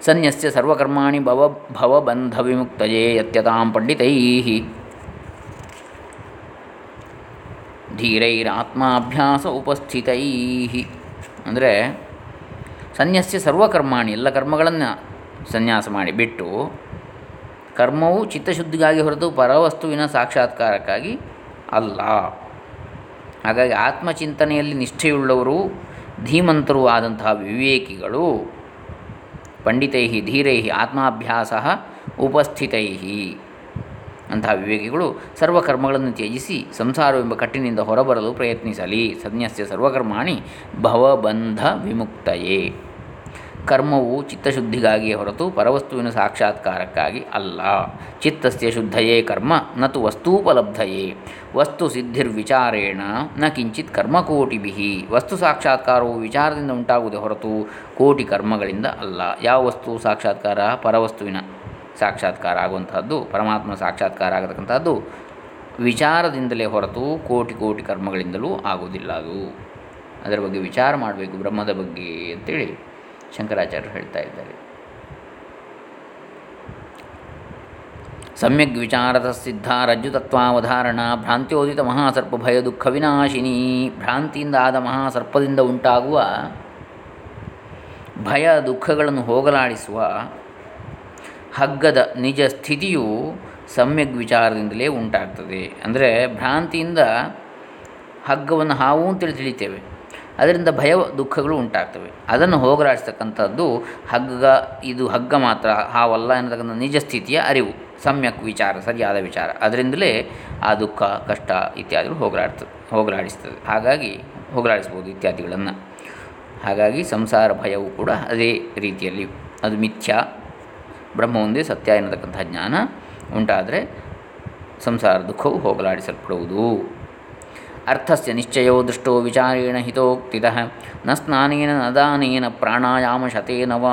ಸನ್ಯಸ್ಯ ಸರ್ವಕರ್ಮಾಣಿ ಭವ ಭವಬಂಧ ವಿಮುಕ್ತಯೇ ಯತ್ಯತಾಂ ಪಂಡಿತೈ ಧೀರೈರಾತ್ಮಾಭ್ಯಾಸ ಉಪಸ್ಥಿತೈ ಅಂದರೆ ಸನ್ಯಸ್ಯ ಸರ್ವಕರ್ಮಾಣಿ, ಎಲ್ಲ ಕರ್ಮಗಳನ್ನು ಸನ್ಯಾಸ ಮಾಡಿ ಬಿಟ್ಟು ಕರ್ಮವು ಚಿತ್ತಶುದ್ಧಿಗಾಗಿ ಹೊರತು ಪರವಸ್ತುವಿನ ಸಾಕ್ಷಾತ್ಕಾರಕ್ಕಾಗಿ ಅಲ್ಲ. ಹಾಗಾಗಿ ಆತ್ಮಚಿಂತನೆಯಲ್ಲಿ ನಿಷ್ಠೆಯುಳ್ಳವರು, ಧೀಮಂತರೂ ಆದಂತಹ ವಿವೇಕಿಗಳು ಪಂಡಿತೈ ಧೀರೈ ಆತ್ಮಾಭ್ಯಾಸ ಉಪಸ್ಥಿತೈ ಅಂತಹ ವಿವೇಕಿಗಳು ಸರ್ವಕರ್ಮಗಳನ್ನು ತ್ಯಜಿಸಿ ಸಂಸಾರವೆಂಬ ಕಟ್ಟಿನಿಂದ ಹೊರಬರಲು ಪ್ರಯತ್ನಿಸಲಿ. ಸನ್ಯಸ್ಯ ಸರ್ವಕರ್ಮಾಣಿ ಭವಬಂಧ ವಿಮುಕ್ತಯೇ. ಕರ್ಮವು ಚಿತ್ತಶುದ್ಧಿಗಾಗಿಯೇ ಹೊರತು ಪರವಸ್ತುವಿನ ಸಾಕ್ಷಾತ್ಕಾರಕ್ಕಾಗಿ ಅಲ್ಲ. ಚಿತ್ತಸ್ಯ ಶುದ್ಧಯೇ ಕರ್ಮ, ನತು ವಸ್ತೂಪಲಬ್ಧಯೇ. ವಸ್ತು ಸಿದ್ಧಿರ್ವಿಚಾರೇಣ, ನ ಕಿಂಚಿತ್ ಕರ್ಮಕೋಟಿಭಿ. ವಸ್ತು ಸಾಕ್ಷಾತ್ಕಾರವು ವಿಚಾರದಿಂದ ಉಂಟಾಗುವುದೇ ಹೊರತು ಕೋಟಿ ಕರ್ಮಗಳಿಂದ ಅಲ್ಲ. ಯಾವ ವಸ್ತು ಸಾಕ್ಷಾತ್ಕಾರ? ಪರವಸ್ತುವಿನ. ಸಾಕ್ಷಾತ್ಕಾರ ಆಗುವಂತಹದ್ದು, ಪರಮಾತ್ಮನ ಸಾಕ್ಷಾತ್ಕಾರ ಆಗತಕ್ಕಂಥದ್ದು ವಿಚಾರದಿಂದಲೇ ಹೊರತು ಕೋಟಿ ಕೋಟಿ ಕರ್ಮಗಳಿಂದಲೂ ಆಗುವುದಿಲ್ಲ ಅದು. ಅದರ ಬಗ್ಗೆ ವಿಚಾರ ಮಾಡಬೇಕು, ಬ್ರಹ್ಮದ ಬಗ್ಗೆ ಅಂತೇಳಿ ಶಂಕರಾಚಾರ್ಯರು ಹೇಳ್ತಾ ಇದ್ದಾರೆ. ಸಮ್ಯಕ್ ವಿಚಾರದ ಸಿದ್ಧ ರಜ್ಜುತತ್ವಾವಧಾರಣ ಭ್ರಾಂತ್ಯೋದಿತ ಮಹಾಸರ್ಪ ಭಯ ದುಃಖ ವಿನಾಶಿನಿ, ಭ್ರಾಂತಿಯಿಂದ ಆದ ಮಹಾಸರ್ಪದಿಂದ ಉಂಟಾಗುವ ಭಯ ದುಃಖಗಳನ್ನು ಹೋಗಲಾಡಿಸುವ ಹಗ್ಗದ ನಿಜ ಸ್ಥಿತಿಯು ಸಮ್ಯಕ್ ವಿಚಾರದಿಂದಲೇ ಉಂಟಾಗ್ತದೆ. ಅಂದರೆ ಭ್ರಾಂತಿಯಿಂದ ಹಗ್ಗವನ್ನು ಹಾವು ಅಂತೇಳಿ ತಿಳಿತೇವೆ. ಅದರಿಂದ ಭಯ, ದುಃಖಗಳು ಉಂಟಾಗ್ತವೆ. ಅದನ್ನು ಹೋಗಲಾಡಿಸ್ತಕ್ಕಂಥದ್ದು ಹಗ್ಗ, ಇದು ಹಗ್ಗ ಮಾತ್ರ, ಹಾವಲ್ಲ ಎನ್ನತಕ್ಕಂಥ ನಿಜ ಸ್ಥಿತಿಯ ಅರಿವು, ಸಮ್ಯಕ್ ವಿಚಾರ, ಸರಿಯಾದ ವಿಚಾರ. ಅದರಿಂದಲೇ ಆ ದುಃಖ, ಕಷ್ಟ ಇತ್ಯಾದಿಗಳು ಹೋಗಲಾಡ್ತದೆ ಹೋಗಲಾಡಿಸ್ತದೆ. ಹಾಗಾಗಿ ಹೋಗಲಾಡಿಸ್ಬೋದು ಇತ್ಯಾದಿಗಳನ್ನು. ಹಾಗಾಗಿ ಸಂಸಾರ ಭಯವು ಕೂಡ ಅದೇ ರೀತಿಯಲ್ಲಿ. ಅದು ಮಿಥ್ಯ. ಬ್ರಹ್ಮ ಒಂದೇ ಸತ್ಯ ಎನ್ನತಕ್ಕಂಥ ಜ್ಞಾನ ಉಂಟಾದರೆ ಸಂಸಾರ ದುಃಖವು ಹೋಗಲಾಡಿಸಲ್ಪಡುವುದು. ಅರ್ಥಸ್ಯ ನಿಶ್ಚಯೋ ದೃಷ್ಟೋ ವಿಚಾರೇಣ ಹಿತೋಕ್ತಿತಃ ನ ಸ್ನಾನೇನ ನ ದಾನೇನ ಪ್ರಾಣಾಯಾಮ ಶತೇನ ವಾ.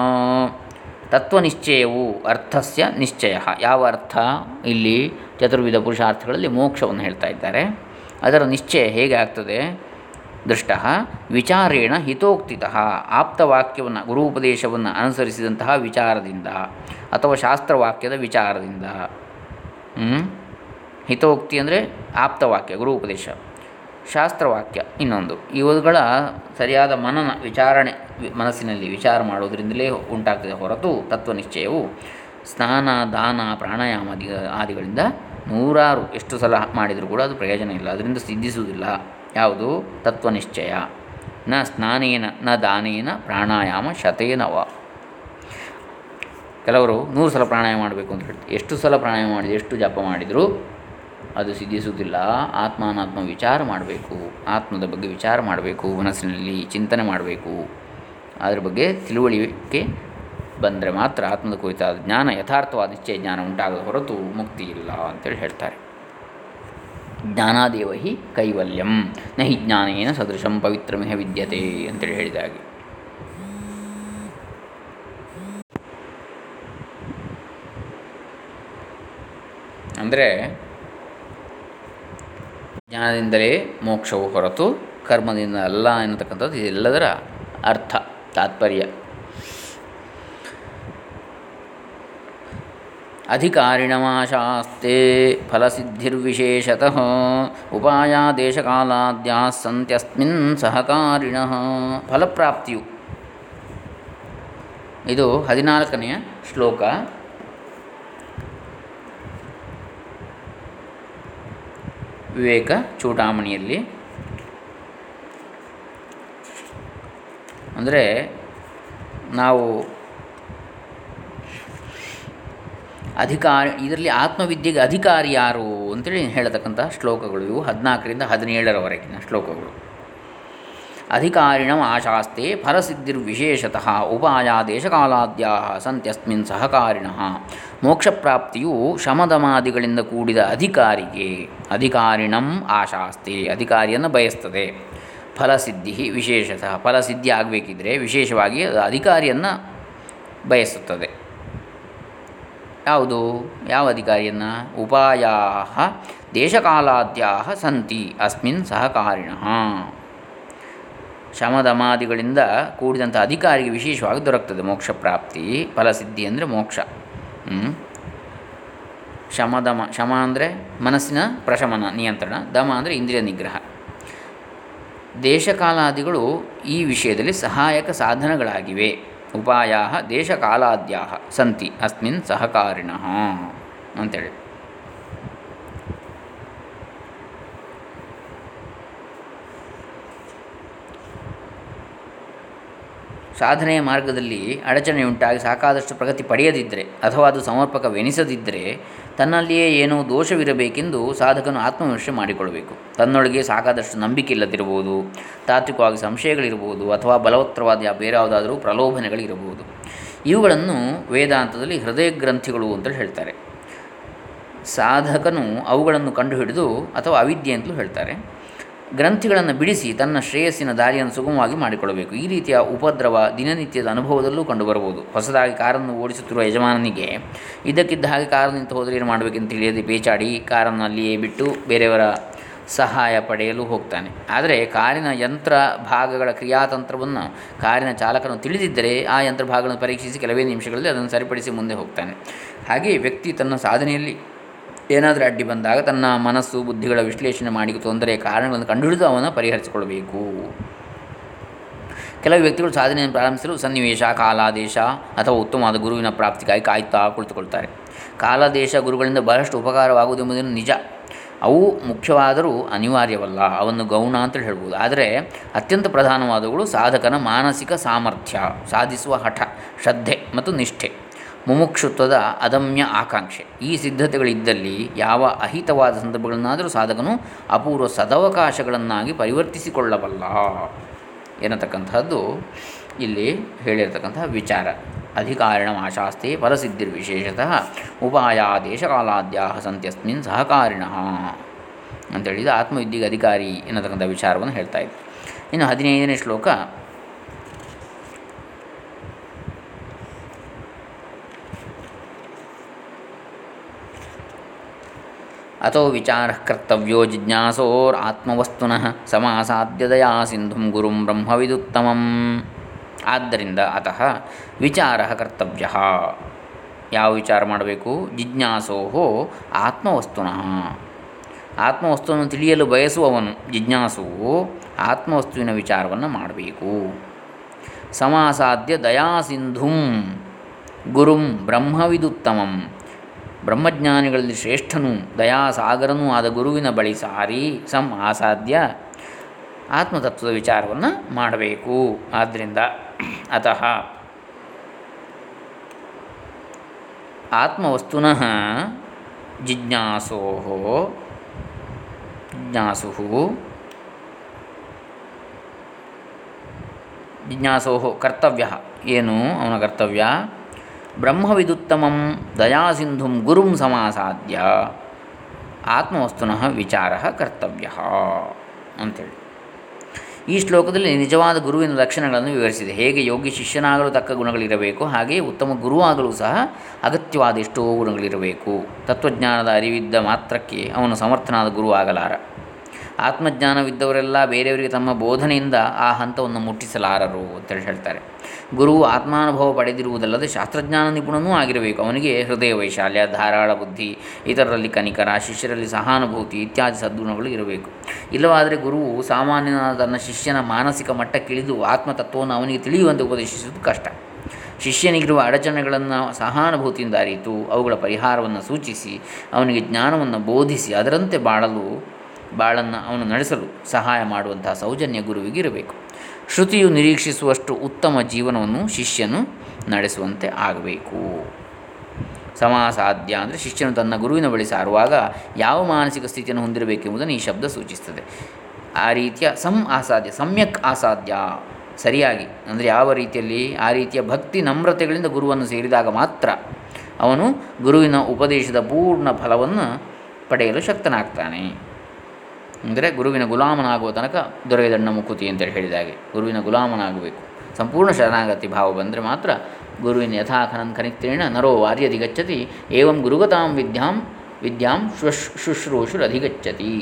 ತತ್ವನಿಶ್ಚಯವು ಅರ್ಥಸ್ಯ ನಿಶ್ಚಯ. ಯಾವ ಅರ್ಥ? ಇಲ್ಲಿ ಚತುರ್ವಿಧ ಪುರುಷಾರ್ಥಗಳಲ್ಲಿ ಮೋಕ್ಷವನ್ನು ಹೇಳ್ತಾ ಇದ್ದಾರೆ. ಅದರ ನಿಶ್ಚಯ ಹೇಗೆ ಆಗ್ತದೆ? ದೃಷ್ಟ ವಿಚಾರೇಣ ಹಿತೋಕ್ತಿ ಆಪ್ತವಾಕ್ಯವನ್ನು, ಗುರುಪದೇಶವನ್ನು ಅನುಸರಿಸಿದಂತಹ ವಿಚಾರದಿಂದ ಅಥವಾ ಶಾಸ್ತ್ರವಾಕ್ಯದ ವಿಚಾರದಿಂದ. ಹಿತೋಕ್ತಿ ಅಂದರೆ ಆಪ್ತವಾಕ್ಯ, ಗುರುಪದೇಶ. ಶಾಸ್ತ್ರವಾಕ್ಯ ಇನ್ನೊಂದು. ಇವುಗಳ ಸರಿಯಾದ ಮನನ, ವಿಚಾರಣೆ ಮನಸ್ಸಿನಲ್ಲಿ ವಿಚಾರ ಮಾಡೋದರಿಂದಲೇ ಉಂಟಾಗ್ತದೆ ಹೊರತು ತತ್ವನಿಶ್ಚಯವು ಸ್ನಾನ, ದಾನ, ಪ್ರಾಣಾಯಾಮ ಆದಿಗಳಿಂದ ನೂರಾರು, ಎಷ್ಟು ಸಲ ಮಾಡಿದರೂ ಕೂಡ ಅದು ಪ್ರಯೋಜನ ಇಲ್ಲ. ಅದರಿಂದ ಸಿದ್ಧಿಸುವುದಿಲ್ಲ. ಯಾವುದು? ತತ್ವನಿಶ್ಚಯ. ನ ಸ್ನಾನೇನ, ನ ದಾನೇನ, ಪ್ರಾಣಾಯಾಮ ಶತೇನವ ಕೆಲವರು ನೂರು ಸಲ ಪ್ರಾಣಾಯಾಮ ಮಾಡಬೇಕು ಅಂತ ಹೇಳ್ತಾರೆ. ಎಷ್ಟು ಸಲ ಪ್ರಾಣಾಯಾಮ ಮಾಡಿದ್ರು, ಎಷ್ಟು ಜಪ ಮಾಡಿದರೂ, ಅದು ಸಿದ್ಧಿಸುವುದಿಲ್ಲ. ಆತ್ಮಾನಾತ್ಮ ವಿಚಾರ ಮಾಡಬೇಕು. ಆತ್ಮದ ಬಗ್ಗೆ ವಿಚಾರ ಮಾಡಬೇಕು. ಮನಸ್ಸಿನಲ್ಲಿ ಚಿಂತನೆ ಮಾಡಬೇಕು. ಅದರ ಬಗ್ಗೆ ತಿಳುವಳಿಕೆ ಬಂದರೆ ಮಾತ್ರ ಆತ್ಮದ ಕುರಿತಾದ ಜ್ಞಾನ, ಯಥಾರ್ಥವಾದ ನಿಶ್ಚಯ ಜ್ಞಾನ ಉಂಟಾಗದ ಹೊರತು ಮುಕ್ತಿ ಇಲ್ಲ ಅಂತೇಳಿ ಹೇಳ್ತಾರೆ. ಜ್ಞಾನಾದೇವ ಹಿ ಕೈವಲ್ಯಂ. ನ ಹಿ ಜ್ಞಾನೇನ ಸದೃಶಂ ಪವಿತ್ರಮಿಹ ವಿದ್ಯತೆ ಅಂತೇಳಿ ಹೇಳಿದಾಗೆ ಅಂದರೆ ಜ್ಞಾನದಿಂದಲೇ ಮೋಕ್ಷವು ಹೊರತು ಕರ್ಮದಿಂದ ಅಲ್ಲ ಎನ್ನತಕ್ಕಂಥದ್ದು ಇದೆಲ್ಲದರ ಅರ್ಥ, ತಾತ್ಪರ್ಯ. ಅಧಿಕಾರಿಣಮಾಶಾಸ್ತೆ ಫಲಸಿದ್ಧಿರ್ವಿಶೇಷತಃ ಉಪಾಯಾದೇಶಕಾಲಾದ್ಯಾ ಸಂತ್ಯಸ್ಮಿನ್ ಸಹಕಾರಿಣ ಫಲಪ್ರಾಪ್ತಿಯು ಇದು ಹದಿನಾಲ್ಕನೆಯ ಶ್ಲೋಕ. ವಿವೇಕ ಚೂಟಾಮಣಿಯಲ್ಲಿ ಅಂದರೆ ನಾವು ಅಧಿಕಾರಿ, ಇದರಲ್ಲಿ ಆತ್ಮವಿದ್ಯೆಗೆ ಅಧಿಕಾರಿ ಯಾರು ಅಂತೇಳಿ ಹೇಳತಕ್ಕಂತಹ ಶ್ಲೋಕಗಳು. ಇವು ಹದಿನಾಲ್ಕರಿಂದ ಹದಿನೇಳರವರೆಗಿನ ಶ್ಲೋಕಗಳು. ಅಧಿಕಾರಿಣ ಆಶಾಸ್ತೆ ಫಲಸಿದ್ಧಿರ್ವಿಶೇಷತಃ ಉಪಾಯ ದೇಶಕಾಲಾದ್ಯಾ ಸಂತ್ಯಸ್ಮಿನ್ ಸಹಕಾರಿಣ. ಮೋಕ್ಷಪ್ರಾಪ್ತಿಯು ಶಮದಮಾದಿಗಳಿಂದ ಕೂಡಿದ ಅಧಿಕಾರಿಗೆ. ಅಧಿಕಾರಿಣಂ ಆಶಾಸ್ತೆ ಅಧಿಕಾರಿಯನ್ನು ಬಯಸ್ತದೆ. ಫಲಸಿದ್ಧಿ ವಿಶೇಷತಃ, ಫಲಸಿದ್ಧಿ ಆಗಬೇಕಿದ್ರೆ ವಿಶೇಷವಾಗಿ ಅದು ಅಧಿಕಾರಿಯನ್ನು ಬಯಸುತ್ತದೆ. ಯಾವುದು? ಯಾವ ಅಧಿಕಾರಿಯನ್ನು? ಉಪಾಯಾ ದೇಶಕಾಲಾದ್ಯಾ ಸಂತಿ ಅಸ್ಮಿನ್ ಸಹಕಾರಿಣ. ಶಮದಮಾದಿಗಳಿಂದ ಕೂಡಿದಂಥ ಅಧಿಕಾರಿಗೆ ವಿಶೇಷವಾಗಿ ದೊರಕ್ತದೆ ಮೋಕ್ಷ ಪ್ರಾಪ್ತಿ, ಫಲಸಿದ್ಧಿ ಅಂದರೆ ಮೋಕ್ಷ. ಶಮದಮ, ಶಮ ಅಂದರೆ ಮನಸ್ಸಿನ ಪ್ರಶಮನ, ನಿಯಂತ್ರಣ, ದಮ ಅಂದರೆ ಇಂದ್ರಿಯ ನಿಗ್ರಹ. ದೇಶಕಾಲಾದಿಗಳು ಈ ವಿಷಯದಲ್ಲಿ ಸಹಾಯಕ ಸಾಧನಗಳಾಗಿವೆ. ಉಪಾಯ ದೇಶಕಾಲಾದ್ಯಾ ಸಂತಿ ಅಸ್ಮಿನ್ ಸಹಕಾರಿಣ ಅಂತೇಳಿ. ಸಾಧನೆಯ ಮಾರ್ಗದಲ್ಲಿ ಅಡಚಣೆಯುಂಟಾಗಿ ಸಾಕಾದಷ್ಟು ಪ್ರಗತಿ ಪಡೆಯದಿದ್ದರೆ ಅಥವಾ ಅದು ಸಮರ್ಪಕವೆನಿಸದಿದ್ದರೆ ತನ್ನಲ್ಲಿಯೇ ಏನೋ ದೋಷವಿರಬೇಕೆಂದು ಸಾಧಕನು ಆತ್ಮವಿಮರ್ಶೆ ಮಾಡಿಕೊಳ್ಳಬೇಕು. ತನ್ನೊಳಗೆ ಸಾಕಾದಷ್ಟು ನಂಬಿಕೆ ಇಲ್ಲದಿರಬಹುದು, ತಾತ್ವಿಕವಾಗಿ ಸಂಶಯಗಳಿರಬಹುದು, ಅಥವಾ ಬಲವತ್ತರವಾದ ಬೇರೆ ಯಾವುದಾದರೂ ಪ್ರಲೋಭನೆಗಳಿರಬಹುದು. ಇವುಗಳನ್ನು ವೇದಾಂತದಲ್ಲಿ ಹೃದಯ ಗ್ರಂಥಿಗಳು ಅಂತ ಹೇಳ್ತಾರೆ. ಸಾಧಕನು ಅವುಗಳನ್ನು ಕಂಡುಹಿಡಿದು ಅಥವಾ ಅವಿದ್ಯೆ ಅಂತಲೂ ಹೇಳ್ತಾರೆ. ಗ್ರಂಥಿಗಳನ್ನು ಬಿಡಿಸಿ ತನ್ನ ಶ್ರೇಯಸ್ಸಿನ ದಾರಿಯನ್ನು ಸುಗಮವಾಗಿ ಮಾಡಿಕೊಳ್ಳಬೇಕು. ಈ ರೀತಿಯ ಉಪದ್ರವ ದಿನನಿತ್ಯದ ಅನುಭವದಲ್ಲೂ ಕಂಡುಬರಬಹುದು. ಹೊಸದಾಗಿ ಕಾರನ್ನು ಓಡಿಸುತ್ತಿರುವ ಯಜಮಾನನಿಗೆ ಇದ್ದಕ್ಕಿದ್ದ ಹಾಗೆ ಕಾರು ನಿಂತು ಹೋದರೆ ಏನು ಮಾಡಬೇಕೆಂತ ತಿಳಿಯದೆ ಪೇಚಾಡಿ ಕಾರನ್ನು ಅಲ್ಲಿಯೇ ಬಿಟ್ಟು ಬೇರೆಯವರ ಸಹಾಯ ಪಡೆಯಲು ಹೋಗ್ತಾನೆ. ಆದರೆ ಕಾರಿನ ಯಂತ್ರ ಭಾಗಗಳ ಕ್ರಿಯಾತಂತ್ರವನ್ನು ಕಾರಿನ ಚಾಲಕನು ತಿಳಿದಿದ್ದರೆ ಆ ಯಂತ್ರ ಭಾಗಗಳನ್ನು ಪರೀಕ್ಷಿಸಿ ಕೆಲವೇ ನಿಮಿಷಗಳಲ್ಲಿ ಅದನ್ನು ಸರಿಪಡಿಸಿ ಮುಂದೆ ಹೋಗ್ತಾನೆ. ಹಾಗೆಯೇ ವ್ಯಕ್ತಿ ತನ್ನ ಸಾಧನೆಯಲ್ಲಿ ಏನಾದರೂ ಅಡ್ಡಿ ಬಂದಾಗ ತನ್ನ ಮನಸ್ಸು, ಬುದ್ಧಿಗಳ ವಿಶ್ಲೇಷಣೆ ಮಾಡಿ ತೊಂದರೆ, ಕಾರಣಗಳನ್ನು ಕಂಡುಹಿಡಿದು ಅವನ್ನು ಪರಿಹರಿಸಿಕೊಳ್ಳಬೇಕು ಕೆಲವು ವ್ಯಕ್ತಿಗಳು ಸಾಧನೆಯನ್ನು ಪ್ರಾರಂಭಿಸಲು ಸನ್ನಿವೇಶ, ಕಾಲಾದೇಶ ಅಥವಾ ಉತ್ತಮವಾದ ಗುರುವಿನ ಪ್ರಾಪ್ತಿಗಾಗಿ ಕಾಯ್ತಾ ಕುಳಿತುಕೊಳ್ತಾರೆ ಕಾಲಾದೇಶ ಗುರುಗಳಿಂದ ಬಹಳಷ್ಟು ಉಪಕಾರವಾಗುವುದೆಂಬುದನ್ನು ನಿಜ. ಅವು ಮುಖ್ಯವಾದರೂ ಅನಿವಾರ್ಯವಲ್ಲ. ಅವನ್ನು ಗೌಣ ಅಂತೇಳಿ ಹೇಳ್ಬೋದು. ಆದರೆ ಅತ್ಯಂತ ಪ್ರಧಾನವಾದವುಗಳು ಸಾಧಕನ ಮಾನಸಿಕ ಸಾಮರ್ಥ್ಯ, ಸಾಧಿಸುವ ಹಠ, ಶ್ರದ್ಧೆ ಮತ್ತು ನಿಷ್ಠೆ. ಮುಮುಕ್ಷುತ್ವದ ಅದಮ್ಯ ಆಕಾಂಕ್ಷೆ. ಈ ಸಿದ್ಧತೆಗಳಿದ್ದಲ್ಲಿ ಯಾವ ಅಹಿತವಾದ ಸಂದರ್ಭಗಳನ್ನಾದರೂ ಸಾಧಕನು ಅಪೂರ್ವ ಸದವಕಾಶಗಳನ್ನಾಗಿ ಪರಿವರ್ತಿಸಿಕೊಳ್ಳಬಲ್ಲ. ಎನ್ನತಕ್ಕಂಥದ್ದು ಇಲ್ಲಿ ಹೇಳಿರತಕ್ಕಂತಹ ವಿಚಾರ. ಅಧಿಕಾರಿಣ ಆಶಾಸ್ತೆ ವಿಶೇಷತಃ ಉಪಾಯ ಕಾಲಾದ್ಯಾಹ ಸಂತ್ಯಸ್ಮಿನ್ ಸಹಕಾರಿಣ ಅಂತೇಳಿದ ಆತ್ಮವಿದ್ಯೆಗೆ ಅಧಿಕಾರಿ ಎನ್ನತಕ್ಕಂಥ ವಿಚಾರವನ್ನು ಹೇಳ್ತಾ ಇದ್ದರು ಇನ್ನು ಹದಿನೈದನೇ ಶ್ಲೋಕ ಅಥೋ ವಿಚಾರ ಕರ್ತವ್ಯೋ ಜಿಜ್ಞಾಸೋರ್ ಆತ್ಮವಸ್ತುನಃ ಸಮಾಸಾಧ್ಯದಯಾ ಸಿಂಧುಂ ಗುರುಂ ಬ್ರಹ್ಮವಿದುತ್ತಮಂ ಆದ್ದರಿಂದ ಅತಃ ವಿಚಾರ ಕರ್ತವ್ಯ ಯಾವ ವಿಚಾರ ಮಾಡಬೇಕು? ಜಿಜ್ಞಾಸೋ ಆತ್ಮವಸ್ತುನಃ। ಆತ್ಮವಸ್ತುವನ್ನು ತಿಳಿಯಲು ಬಯಸುವವನು ಜಿಜ್ಞಾಸು ಆತ್ಮವಸ್ತುವಿನ ವಿಚಾರವನ್ನು ಮಾಡಬೇಕು। ಸಮಾಸಾಧ್ಯ ದಯಾಸಿಂಧುಂ ಗುರುಂ ಬ್ರಹ್ಮವಿದುತ್ತಮಂ। ಬ್ರಹ್ಮಜ್ಞಾನಿಗಳಲ್ಲಿ ಶ್ರೇಷ್ಠನೂ ದಯಾಸಾಗರನೂ ಆದ ಗುರುವಿನ ಬಳಿ ಸಾರಿ ಸಂ ಆಸಾಧ್ಯ ಆತ್ಮತತ್ವದ ವಿಚಾರವನ್ನು ಮಾಡಬೇಕು. ಆದ್ದರಿಂದ ಅತಃ ಆತ್ಮವಸ್ತುನಃ ಜಿಜ್ಞಾಸೋ ಜಿಜ್ಞಾಸು ಜಿಜ್ಞಾಸೋ ಕರ್ತವ್ಯ. ಏನು? ಅವನ ಕರ್ತವ್ಯ? ಬ್ರಹ್ಮವಿದುತ್ತಮಂ ದಯಾಸಿಂಧುಂ ಗುರುಂ ಸಮಾಸಾಧ್ಯ. ಆತ್ಮವಸ್ತುನಃ ವಿಚಾರ ಕರ್ತವ್ಯ ಅಂಥೇಳಿ ಈ ಶ್ಲೋಕದಲ್ಲಿ ನಿಜವಾದ ಗುರುವಿನ ಲಕ್ಷಣಗಳನ್ನು ವಿವರಿಸಿದೆ. ಹೇಗೆ ಯೋಗಿ ಶಿಷ್ಯನಾಗಲು ತಕ್ಕ ಗುಣಗಳಿರಬೇಕು ಹಾಗೆಯೇ ಉತ್ತಮ ಗುರುವಾಗಲು ಸಹ ಅಗತ್ಯವಾದ ಎಷ್ಟೋ ಗುಣಗಳಿರಬೇಕು. ತತ್ವಜ್ಞಾನದ ಅರಿವಿದ್ದ ಮಾತ್ರಕ್ಕೆ ಅವನು ಸಮರ್ಥನಾದ ಗುರುವಾಗಲಾರ. ಆತ್ಮಜ್ಞಾನವಿದ್ದವರೆಲ್ಲ ಬೇರೆಯವರಿಗೆ ತಮ್ಮ ಬೋಧನೆಯಿಂದ ಆ ಹಂತವನ್ನು ಮುಟ್ಟಿಸಲಾರರು ಅಂತೇಳಿ ಹೇಳ್ತಾರೆ. ಗುರುವು ಆತ್ಮಾನುಭವ ಪಡೆದಿರುವುದಲ್ಲದೆ ಶಾಸ್ತ್ರಜ್ಞಾನ ನಿಪುಣನೂ ಆಗಿರಬೇಕು. ಅವನಿಗೆ ಹೃದಯ ವೈಶಾಲ್ಯ, ಧಾರಾಳ ಬುದ್ಧಿ, ಇತರರಲ್ಲಿ ಕನಿಕರ, ಶಿಷ್ಯರಲ್ಲಿ ಸಹಾನುಭೂತಿ ಇತ್ಯಾದಿ ಸದ್ಗುಣಗಳು ಇರಬೇಕು. ಇಲ್ಲವಾದರೆ ಗುರುವು ಸಾಮಾನ್ಯನಾದ ತನ್ನ ಶಿಷ್ಯನ ಮಾನಸಿಕ ಮಟ್ಟಕ್ಕಿಳಿದು ಆತ್ಮತತ್ವವನ್ನು ಅವನಿಗೆ ತಿಳಿಯುವಂತೆ ಉಪದೇಶಿಸುವುದು ಕಷ್ಟ. ಶಿಷ್ಯನಿಗಿರುವ ಅಡಚಣೆಗಳನ್ನು ಸಹಾನುಭೂತಿಯಿಂದ ಅರಿತು ಅವುಗಳ ಪರಿಹಾರವನ್ನು ಸೂಚಿಸಿ ಅವನಿಗೆ ಜ್ಞಾನವನ್ನು ಬೋಧಿಸಿ ಅದರಂತೆ ಬಾಳಲು ಬಾಳನ್ನು ಅವನು ನಡೆಸಲು ಸಹಾಯ ಮಾಡುವಂತಹ ಸೌಜನ್ಯ ಗುರುವಿಗಿರಬೇಕು. ಶ್ರುತಿಯು ನಿರೀಕ್ಷಿಸುವಷ್ಟು ಉತ್ತಮ ಜೀವನವನ್ನು ಶಿಷ್ಯನು ನಡೆಸುವಂತೆ ಆಗಬೇಕು. ಸಮಾಸಾಧ್ಯ ಅಂದರೆ ಶಿಷ್ಯನು ತನ್ನ ಗುರುವಿನ ಬಳಿ ಸಾರುವಾಗ ಯಾವ ಮಾನಸಿಕ ಸ್ಥಿತಿಯನ್ನು ಹೊಂದಿರಬೇಕೆಂಬುದನ್ನು ಈ ಶಬ್ದ ಸೂಚಿಸುತ್ತದೆ. ಆ ರೀತಿಯ ಸಂ ಆಸಾಧ್ಯ, ಸಮ್ಯಕ್ ಆಸಾಧ್ಯ, ಸರಿಯಾಗಿ ಅಂದರೆ ಯಾವ ರೀತಿಯಲ್ಲಿ ಆ ರೀತಿಯ ಭಕ್ತಿ ನಮ್ರತೆಗಳಿಂದ ಗುರುವನ್ನು ಸೇರಿದಾಗ ಮಾತ್ರ ಅವನು ಗುರುವಿನ ಉಪದೇಶದ ಪೂರ್ಣ ಫಲವನ್ನು ಪಡೆಯಲು ಶಕ್ತನಾಗ್ತಾನೆ. ಅಂದರೆ ಗುರುವಿನ ಗುಲಾಮನಾಗುವ ತನಕ ದೊರೆಯದಣ್ಣ ಮುಕುತಿ ಅಂತೇಳಿ ಹೇಳಿದ ಹಾಗೆ ಗುರುವಿನ ಗುಲಾಮನಾಗಬೇಕು. ಸಂಪೂರ್ಣ ಶರಣಾಗತಿ ಭಾವ ಬಂದರೆ ಮಾತ್ರ ಗುರುವಿನ ಯಥಾಖನನ್ ಖನನ್ ಖನಿತ್ರೇಣ ನರೋ ವಾರ್ಯಧಿಗಚ್ಚತಿ, ಏವಂ ಗುರುಗತಾಂ ವಿದ್ಯಾಂ ವಿದ್ಯಾಂ ಶುಶ್ ಶುಶ್ರೂಷುರಧಿಗಚ್ಚತಿ.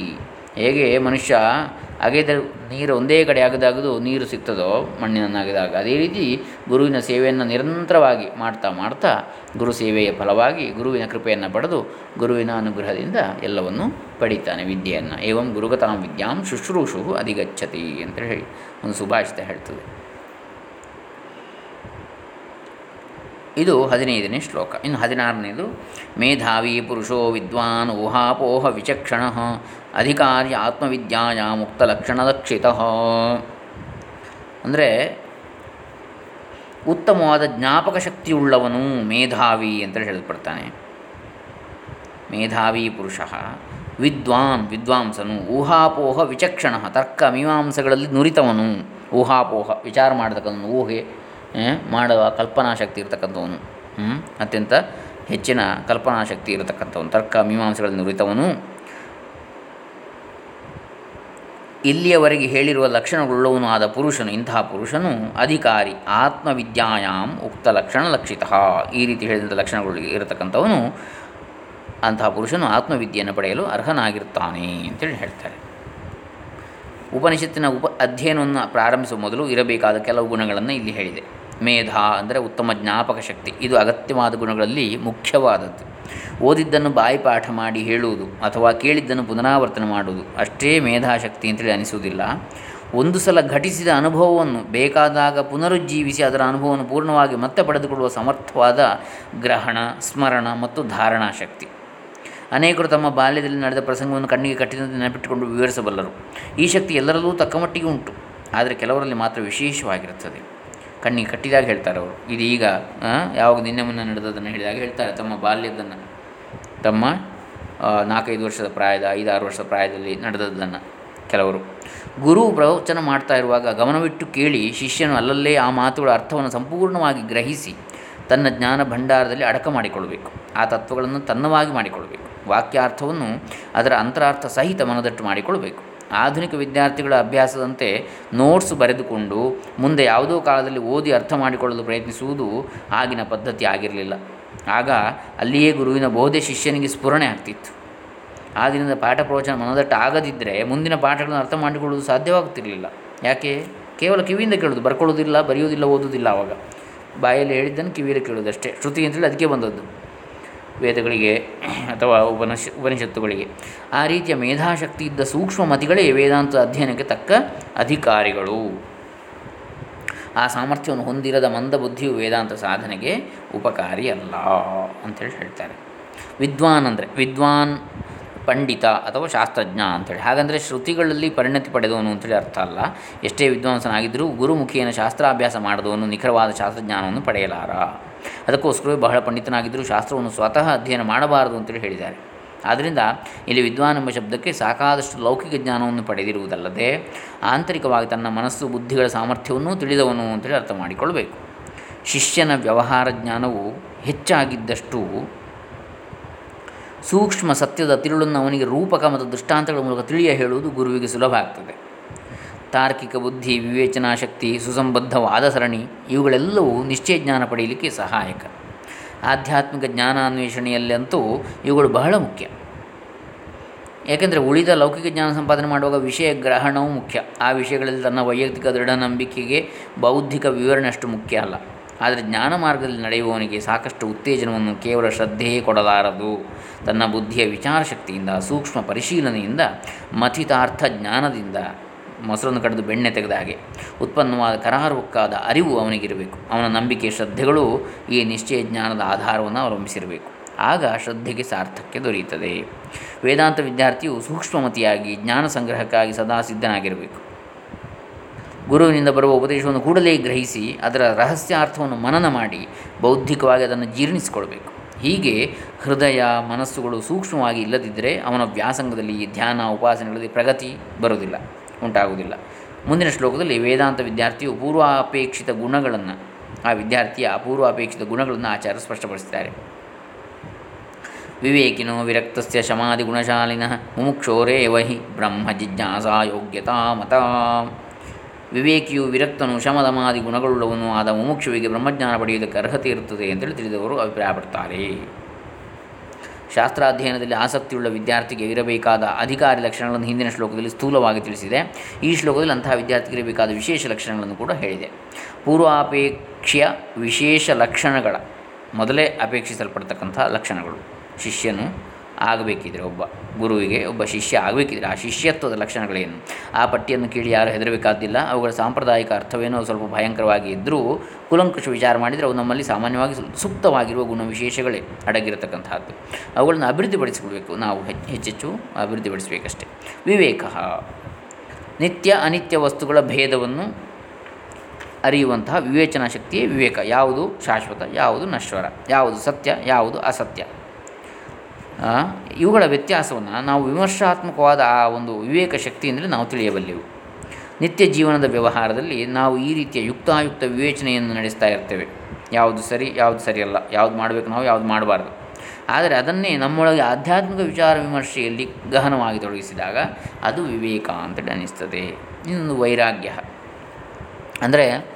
ಹೇಗೆ ಮನುಷ್ಯ ಅಗೆದ ನೀರು ಒಂದೇ ಕಡೆ ಆಗದಾಗದು ನೀರು ಸಿಗ್ತದೋ ಮಣ್ಣಿನನ್ನು ಅಗೆದಾಗ ಅದೇ ರೀತಿ ಗುರುವಿನ ಸೇವೆಯನ್ನು ನಿರಂತರವಾಗಿ ಮಾಡ್ತಾ ಮಾಡ್ತಾ ಗುರು ಸೇವೆಯ ಫಲವಾಗಿ ಗುರುವಿನ ಕೃಪೆಯನ್ನು ಪಡೆದು ಗುರುವಿನ ಅನುಗ್ರಹದಿಂದ ಎಲ್ಲವನ್ನು ಪಡಿತಾನೆ ವಿದ್ಯೆಯನ್ನು. ಏವಂ ಗುರುಗತಾಂ ವಿದ್ಯಾಂ ಶುಶ್ರೂಷು ಅಧಿಗಚ್ಚತಿ ಅಂತ ಹೇಳಿ ಒಂದು ಸುಭಾಷಿತ ಹೇಳ್ತದೆ. ಇದು ಹದಿನೈದನೇ ಶ್ಲೋಕ. ಇನ್ನು ಹದಿನಾರನೇದು, ಮೇಧಾವಿ ಪುರುಷೋ ವಿದ್ವಾನ್ ಊಹಾಪೋಹ ವಿಚಕ್ಷಣ ಅಧಿಕಾರಿ ಆತ್ಮವಿದ್ಯಾಯ ಮುಕ್ತಲಕ್ಷಣಲಕ್ಷಿತ ಅಂದರೆ ಉತ್ತಮವಾದ ಜ್ಞಾಪಕ ಶಕ್ತಿಯುಳ್ಳವನು ಮೇಧಾವಿ ಅಂತ ಹೇಳಲ್ಪಡ್ತಾನೆ ಮೇಧಾವಿ ಪುರುಷ, ವಿದ್ವಾನ್, ವಿದ್ವಾಂಸನು, ಊಹಾಪೋಹ, ವಿಚಕ್ಷಣ, ತರ್ಕ, ಮೀಮಾಂಸಗಳಲ್ಲಿ ನುರಿತವನು, ಊಹಾಪೋಹ, ವಿಚಾರ ಮಾಡತಕ್ಕಂಥ ಊಹೆ ಮಾಡುವ ಕಲ್ಪನಾಶಕ್ತಿ ಇರತಕ್ಕಂಥವನು ಅತ್ಯಂತ ಹೆಚ್ಚಿನ ಕಲ್ಪನಾಶಕ್ತಿ ಇರತಕ್ಕಂಥವನು, ತರ್ಕ, ಮೀಮಾಂಸೆಗಳಲ್ಲಿ ನುರಿತವನು. ಇಲ್ಲಿಯವರೆಗೆ ಹೇಳಿರುವ ಲಕ್ಷಣಗಳುಳ್ಳವನು ಆದ ಪುರುಷನು, ಇಂತಹ ಪುರುಷನು ಅಧಿಕಾರಿ ಆತ್ಮವಿದ್ಯಾಯಾಮ್ ಉಕ್ತ ಲಕ್ಷಣ ಲಕ್ಷಿತ. ಈ ರೀತಿ ಹೇಳಿದಂಥ ಲಕ್ಷಣಗಳು ಇರತಕ್ಕಂಥವನು ಅಂತಹ ಪುರುಷನು ಆತ್ಮವಿದ್ಯೆಯನ್ನು ಪಡೆಯಲು ಅರ್ಹನಾಗಿರ್ತಾನೆ ಅಂತೇಳಿ ಹೇಳ್ತಾರೆ. ಉಪನಿಷತ್ತಿನ ಉಪ ಅಧ್ಯಯನವನ್ನು ಪ್ರಾರಂಭಿಸುವ ಮೊದಲು ಇರಬೇಕಾದ ಕೆಲವು ಗುಣಗಳನ್ನು ಇಲ್ಲಿ ಹೇಳಿದೆ. ಮೇಧ ಅಂದರೆ ಉತ್ತಮ ಜ್ಞಾಪಕ ಶಕ್ತಿ. ಇದು ಅಗತ್ಯವಾದ ಗುಣಗಳಲ್ಲಿ ಮುಖ್ಯವಾದದ್ದು. ಓದಿದ್ದನ್ನು ಬಾಯಿ ಪಾಠ ಮಾಡಿ ಹೇಳುವುದು ಅಥವಾ ಕೇಳಿದ್ದನ್ನು ಪುನರಾವರ್ತನೆ ಮಾಡುವುದು ಅಷ್ಟೇ ಮೇಧಾಶಕ್ತಿ ಅಂತೇಳಿ ಅನಿಸುವುದಿಲ್ಲ. ಒಂದು ಸಲ ಘಟಿಸಿದ ಅನುಭವವನ್ನು ಬೇಕಾದಾಗ ಪುನರುಜ್ಜೀವಿಸಿ ಅದರ ಅನುಭವವನ್ನು ಪೂರ್ಣವಾಗಿ ಮತ್ತೆ ಪಡೆದುಕೊಳ್ಳುವ ಸಮರ್ಥವಾದ ಗ್ರಹಣ, ಸ್ಮರಣ ಮತ್ತು ಧಾರಣಾ ಶಕ್ತಿ ಅನೇಕರು ತಮ್ಮ ಬಾಲ್ಯದಲ್ಲಿ ನಡೆದ ಪ್ರಸಂಗವನ್ನು ಕಣ್ಣಿಗೆ ಕಟ್ಟಿದಂತೆ ನೆನಪಿಟ್ಟುಕೊಂಡು ವಿವರಿಸಬಲ್ಲರು. ಈ ಶಕ್ತಿ ಎಲ್ಲರಲ್ಲೂ ತಕ್ಕಮಟ್ಟಿಗೆ ಉಂಟು. ಆದರೆ ಕೆಲವರಲ್ಲಿ ಮಾತ್ರ ವಿಶೇಷವಾಗಿರುತ್ತದೆ. ಕಣ್ಣಿಗೆ ಕಟ್ಟಿದಾಗ ಹೇಳ್ತಾರೆ ಅವರು. ಇದು ಈಗ ಯಾವಾಗ ನಿನ್ನೆ ಮುನ್ನ ನಡೆದದನ್ನು ಹೇಳಿದಾಗ ಹೇಳ್ತಾರೆ ತಮ್ಮ ಬಾಲ್ಯದನ್ನು. ತಮ್ಮ ನಾಲ್ಕೈದು ವರ್ಷದ ಪ್ರಾಯದ, ಐದಾರು ವರ್ಷದ ಪ್ರಾಯದಲ್ಲಿ ನಡೆದದ್ದನ್ನು ಕೆಲವರು. ಗುರು ಪ್ರವಚನ ಮಾಡ್ತಾ ಇರುವಾಗ ಗಮನವಿಟ್ಟು ಕೇಳಿ ಶಿಷ್ಯನು ಅಲ್ಲಲ್ಲೇ ಆ ಮಾತುಗಳ ಅರ್ಥವನ್ನು ಸಂಪೂರ್ಣವಾಗಿ ಗ್ರಹಿಸಿ ತನ್ನ ಜ್ಞಾನ ಭಂಡಾರದಲ್ಲಿ ಅಡಕ ಮಾಡಿಕೊಳ್ಳಬೇಕು. ಆ ತತ್ವಗಳನ್ನು ತನ್ನವಾಗಿ ಮಾಡಿಕೊಳ್ಳಬೇಕು. ವಾಕ್ಯಾರ್ಥವನ್ನು ಅದರ ಅಂತರಾರ್ಥ ಸಹಿತ ಮನದಟ್ಟು ಮಾಡಿಕೊಳ್ಳಬೇಕು. ಆಧುನಿಕ ವಿದ್ಯಾರ್ಥಿಗಳ ಅಭ್ಯಾಸದಂತೆ ನೋಟ್ಸ್ ಬರೆದುಕೊಂಡು ಮುಂದೆ ಯಾವುದೋ ಕಾಲದಲ್ಲಿ ಓದಿ ಅರ್ಥ ಮಾಡಿಕೊಳ್ಳಲು ಪ್ರಯತ್ನಿಸುವುದು ಆಗಿನ ಪದ್ಧತಿ ಆಗಿರಲಿಲ್ಲ. ಆಗ ಅಲ್ಲಿಯೇ ಗುರುವಿನ ಬೋಧೆ ಶಿಷ್ಯನಿಗೆ ಸ್ಫುರಣೆ ಆಗ್ತಿತ್ತು. ಆ ದಿನದ ಪಾಠ ಪ್ರವಚನ ಮನದಟ್ಟು ಆಗದಿದ್ದರೆ ಮುಂದಿನ ಪಾಠಗಳನ್ನು ಅರ್ಥ ಮಾಡಿಕೊಳ್ಳುವುದು ಸಾಧ್ಯವಾಗುತ್ತಿರಲಿಲ್ಲ. ಯಾಕೆ? ಕೇವಲ ಕಿವಿಯಿಂದ ಕೇಳೋದು ಬರ್ಕೊಳ್ಳೋದಿಲ್ಲ ಬರೆಯೋದಿಲ್ಲ ಓದೋದಿಲ್ಲ ಆವಾಗ. ಬಾಯಲ್ಲಿ ಹೇಳಿದ್ದನ್ನು ಕಿವಿಯಲ್ಲಿ ಕೇಳೋದಷ್ಟೇ ಶ್ರುತಿ ಅಂತೇಳಿ ಅದಕ್ಕೆ ಬಂದದ್ದು. ವೇದಗಳಿಗೆ ಅಥವಾ ಉಪನಿಷ, ಉಪನಿಷತ್ತುಗಳಿಗೆ. ಆ ರೀತಿಯ ಮೇಧಾಶಕ್ತಿ ಇದ್ದ ಸೂಕ್ಷ್ಮ ಮತಿಗಳೇ ವೇದಾಂತ ಅಧ್ಯಯನಕ್ಕೆ ತಕ್ಕ ಅಧಿಕಾರಿಗಳು. ಆ ಸಾಮರ್ಥ್ಯವನ್ನು ಹೊಂದಿರದ ಮಂದ ಬುದ್ಧಿಯು ವೇದಾಂತ ಸಾಧನೆಗೆ ಉಪಕಾರಿ ಅಲ್ಲ ಅಂತೇಳಿ ಹೇಳ್ತಾರೆ. ವಿದ್ವಾನ್ ಅಂದರೆ, ವಿದ್ವಾನ್, ಪಂಡಿತ ಅಥವಾ ಶಾಸ್ತ್ರಜ್ಞ ಅಂಥೇಳಿ. ಹಾಗಂದರೆ ಶ್ರುತಿಗಳಲ್ಲಿ ಪರಿಣತಿ ಪಡೆದವನು ಅಂತೇಳಿ ಅರ್ಥ ಅಲ್ಲ. ಎಷ್ಟೇ ವಿದ್ವಾಂಸನಾಗಿದ್ದರೂ ಗುರುಮುಖಿಯನ್ನು ಶಾಸ್ತ್ರಾಭ್ಯಾಸ ಮಾಡಿದವನು ನಿಖರವಾದ ಶಾಸ್ತ್ರಜ್ಞಾನವನ್ನು ಪಡೆಯಲಾರ. ಅದಕ್ಕೋಸ್ಕರವೇ ಬಹಳ ಪಂಡಿತನಾಗಿದ್ದರೂ ಶಾಸ್ತ್ರವನ್ನು ಸ್ವತಃ ಅಧ್ಯಯನ ಮಾಡಬಾರದು ಅಂತೇಳಿ ಹೇಳಿದ್ದಾರೆ. ಆದ್ದರಿಂದ ಇಲ್ಲಿ ವಿದ್ವಾನ್ ಎಂಬ ಶಬ್ದಕ್ಕೆ ಸಾಕಾದಷ್ಟು ಲೌಕಿಕ ಜ್ಞಾನವನ್ನು ಪಡೆದಿರುವುದಲ್ಲದೆ ಆಂತರಿಕವಾಗಿ ತನ್ನ ಮನಸ್ಸು, ಬುದ್ಧಿಗಳ ಸಾಮರ್ಥ್ಯವನ್ನೂ ತಿಳಿದವನು ಅಂತೇಳಿ ಅರ್ಥ ಮಾಡಿಕೊಳ್ಳಬೇಕು ಶಿಷ್ಯನ ವ್ಯವಹಾರ ಜ್ಞಾನವು ಹೆಚ್ಚಾಗಿದ್ದಷ್ಟು ಸೂಕ್ಷ್ಮ ಸತ್ಯದ ತಿರುಳನ್ನು ಅವನಿಗೆ ರೂಪಕ ಮತ್ತು ದೃಷ್ಟಾಂತಗಳ ಮೂಲಕ ತಿಳಿಯ ಹೇಳುವುದು ಗುರುವಿಗೆ ಸುಲಭ ಆಗ್ತದೆ. ತಾರ್ಕಿಕ ಬುದ್ಧಿ ವಿವೇಚನಾ ಶಕ್ತಿ ಸುಸಂಬದ್ಧ ವಾದ ಸರಣಿ, ಇವುಗಳೆಲ್ಲವೂ ನಿಶ್ಚಯ ಜ್ಞಾನ ಪಡೆಯಲಿಕ್ಕೆ ಸಹಾಯಕ. ಆಧ್ಯಾತ್ಮಿಕ ಜ್ಞಾನಾನ್ವೇಷಣೆಯಲ್ಲಂತೂ ಇವುಗಳು ಬಹಳ ಮುಖ್ಯ. ಏಕೆಂದರೆ ಉಳಿದ ಲೌಕಿಕ ಜ್ಞಾನ ಸಂಪಾದನೆ ಮಾಡುವಾಗ ವಿಷಯ ಗ್ರಹಣವು ಮುಖ್ಯ. ಆ ವಿಷಯಗಳಲ್ಲಿ ತನ್ನ ವೈಯಕ್ತಿಕ ದೃಢ ನಂಬಿಕೆಗೆ ಬೌದ್ಧಿಕ ವಿವರಣೆ ಅಷ್ಟು ಮುಖ್ಯ ಅಲ್ಲ. ಆದರೆ ಜ್ಞಾನ ಮಾರ್ಗದಲ್ಲಿ ನಡೆಯುವವನಿಗೆ ಸಾಕಷ್ಟು ಉತ್ತೇಜನವನ್ನು ಕೇವಲ ಶ್ರದ್ಧೆಯೇ ಕೊಡಲಾರದು. ತನ್ನ ಬುದ್ಧಿಯ ವಿಚಾರಶಕ್ತಿಯಿಂದ, ಸೂಕ್ಷ್ಮ ಪರಿಶೀಲನೆಯಿಂದ, ಮಥಿತಾರ್ಥ ಜ್ಞಾನದಿಂದ ಮೊಸರನ್ನು ಕಡಿದು ಬೆಣ್ಣೆ ತೆಗೆದ ಹಾಗೆ. ಉತ್ಪನ್ನವಾದ ಕರಾರುವಕ್ಕಾದ ಅರಿವು ಅವನಿಗಿರಬೇಕು. ಅವನ ನಂಬಿಕೆ ಶ್ರದ್ಧೆಗಳು ಈ ನಿಶ್ಚಯ ಜ್ಞಾನದ ಆಧಾರವನ್ನು ಅವಲಂಬಿಸಿರಬೇಕು. ಆಗ ಶ್ರದ್ಧೆಗೆ ಸಾರ್ಥಕ್ಯ ದೊರೆಯುತ್ತದೆ. ವೇದಾಂತ ವಿದ್ಯಾರ್ಥಿಯು ಸೂಕ್ಷ್ಮಮತಿಯಾಗಿ ಜ್ಞಾನ ಸಂಗ್ರಹಕ್ಕಾಗಿ ಸದಾ ಸಿದ್ಧನಾಗಿರಬೇಕು. ಗುರುವಿನಿಂದ ಬರುವ ಉಪದೇಶವನ್ನು ಕೂಡಲೇ ಗ್ರಹಿಸಿ ಅದರ ರಹಸ್ಯಾರ್ಥವನ್ನು ಮನನ ಮಾಡಿ ಬೌದ್ಧಿಕವಾಗಿ ಅದನ್ನು ಜೀರ್ಣಿಸಿಕೊಳ್ಬೇಕು. ಹೀಗೆ ಹೃದಯ, ಮನಸ್ಸುಗಳು ಸೂಕ್ಷ್ಮವಾಗಿ ಇಲ್ಲದಿದ್ದರೆ ಅವನ ವ್ಯಾಸಂಗದಲ್ಲಿ ಧ್ಯಾನ, ಉಪಾಸನೆಗಳಲ್ಲಿ ಪ್ರಗತಿ ಬರುವುದಿಲ್ಲ. ಉಂಟಾಗುವುದಿಲ್ಲ. ಮುಂದಿನ ಶ್ಲೋಕದಲ್ಲಿ ವೇದಾಂತ ವಿದ್ಯಾರ್ಥಿಯು ಪೂರ್ವಾಪೇಕ್ಷಿತ ಗುಣಗಳನ್ನು, ಆ ವಿದ್ಯಾರ್ಥಿಯ ಅಪೂರ್ವಾಪೇಕ್ಷಿತ ಗುಣಗಳನ್ನು ಆಚಾರ್ಯ ಸ್ಪಷ್ಟಪಡಿಸಿದ್ದಾರೆ ವಿವೇಕಿನೋ ವಿರಕ್ತಸ್ಯ ಶಮಾದಿ ಗುಣಶಾಲಿನ ಮುಮುಕ್ಷೋರೇ ವಹಿ ಬ್ರಹ್ಮ ಜಿಜ್ಞಾಸಾ ಯೋಗ್ಯತಾ ಮತ. ವಿವೇಕಿಯು ವಿರಕ್ತನು ಶಮದಮಾದಿ ಗುಣಗಳುಳ್ಳವನು ಆದ ಮುಮುಕ್ಷುವಿಗೆ ಬ್ರಹ್ಮಜ್ಞಾನ ಪಡೆಯುವುದಕ್ಕೆ ಅರ್ಹತೆ ಇರುತ್ತದೆ ಅಂತೇಳಿ ತಿಳಿದವರು ಅಭಿಪ್ರಾಯಪಡ್ತಾರೆ. ಶಾಸ್ತ್ರಾಧ್ಯಯನದಲ್ಲಿ ಆಸಕ್ತಿಯುಳ್ಳ ವಿದ್ಯಾರ್ಥಿಗೆ ಇರಬೇಕಾದ ಅಧಿಕಾರಿ ಲಕ್ಷಣಗಳನ್ನು ಹಿಂದಿನ ಶ್ಲೋಕದಲ್ಲಿ ಸ್ಥೂಲವಾಗಿ ತಿಳಿಸಿದೆ. ಈ ಶ್ಲೋಕದಲ್ಲಿ ಅಂತಹ ವಿದ್ಯಾರ್ಥಿಗೆ ಇರಬೇಕಾದ ವಿಶೇಷ ಲಕ್ಷಣಗಳನ್ನು ಕೂಡ ಹೇಳಿದೆ. ಪೂರ್ವಾಪೇಕ್ಷೆಯ ವಿಶೇಷ ಲಕ್ಷಣಗಳ ಮೊದಲೇ ಅಪೇಕ್ಷಿಸಲ್ಪಡ್ತಕ್ಕಂಥ ಲಕ್ಷಣಗಳು. ಶಿಷ್ಯನು ಆಗಬೇಕಿದ್ರೆ ಒಬ್ಬ ಗುರುವಿಗೆ, ಒಬ್ಬ ಶಿಷ್ಯ ಆಗಬೇಕಿದ್ರೆ ಆ ಶಿಷ್ಯತ್ವದ ಲಕ್ಷಣಗಳೇನು? ಆ ಪಟ್ಟಿಯನ್ನು ಕೇಳಿ ಯಾರು ಹೆದರಬೇಕಾದಿಲ್ಲ ಅವುಗಳ ಸಾಂಪ್ರದಾಯಿಕ ಅರ್ಥವೇನೋ ಸ್ವಲ್ಪ ಭಯಂಕರವಾಗಿ ಇದ್ದರೂ ಕುಲಂಕುಷ ವಿಚಾರ ಮಾಡಿದರೆ ಅವು ನಮ್ಮಲ್ಲಿ ಸಾಮಾನ್ಯವಾಗಿ ಸೂಕ್ತವಾಗಿರುವ ಗುಣ ವಿಶೇಷಗಳೇ ಅಡಗಿರತಕ್ಕಂಥದ್ದು ಅವುಗಳನ್ನು ಅಭಿವೃದ್ಧಿಪಡಿಸಿಕೊಳ್ಬೇಕು ನಾವು ಹೆಚ್ಚೆಚ್ಚು ಅಭಿವೃದ್ಧಿಪಡಿಸಬೇಕಷ್ಟೇ. ವಿವೇಕ ನಿತ್ಯ ಅನಿತ್ಯ ವಸ್ತುಗಳ ಭೇದವನ್ನು ಅರಿಯುವಂತಹ ವಿವೇಚನಾ ಶಕ್ತಿಯೇ ವಿವೇಕ. ಯಾವುದು ಶಾಶ್ವತ, ಯಾವುದು ನಶ್ವರ, ಯಾವುದು ಸತ್ಯ, ಯಾವುದು ಅಸತ್ಯ. ಇವುಗಳ ವ್ಯತ್ಯಾಸವನ್ನು ನಾವು ವಿಮರ್ಶಾತ್ಮಕವಾದ ಆ ಒಂದು ವಿವೇಕ ಶಕ್ತಿಯಿಂದಲೇ ನಾವು ತಿಳಿಯಬಲ್ಲೆವು. ನಿತ್ಯ ಜೀವನದ ವ್ಯವಹಾರದಲ್ಲಿ ನಾವು ಈ ರೀತಿಯ ಯುಕ್ತಾಯುಕ್ತ ವಿವೇಚನೆಯನ್ನು ನಡೆಸ್ತಾ ಇರ್ತೇವೆ. ಯಾವುದು ಸರಿ, ಯಾವುದು ಸರಿಯಲ್ಲ ಯಾವುದು ಮಾಡಬೇಕು ನಾವು, ಯಾವುದು ಮಾಡಬಾರ್ದು. ಆದರೆ ಅದನ್ನೇ ನಮ್ಮೊಳಗೆ ಆಧ್ಯಾತ್ಮಿಕ ವಿಚಾರ ವಿಮರ್ಶೆಯಲ್ಲಿ ಗಹನವಾಗಿ ತೊಡಗಿಸಿದಾಗ ಅದು ವಿವೇಕ ಅಂತೇಳಿ ಅನ್ನಿಸ್ತದೆ ಇನ್ನೊಂದು ವೈರಾಗ್ಯ. ಅಂದರೆ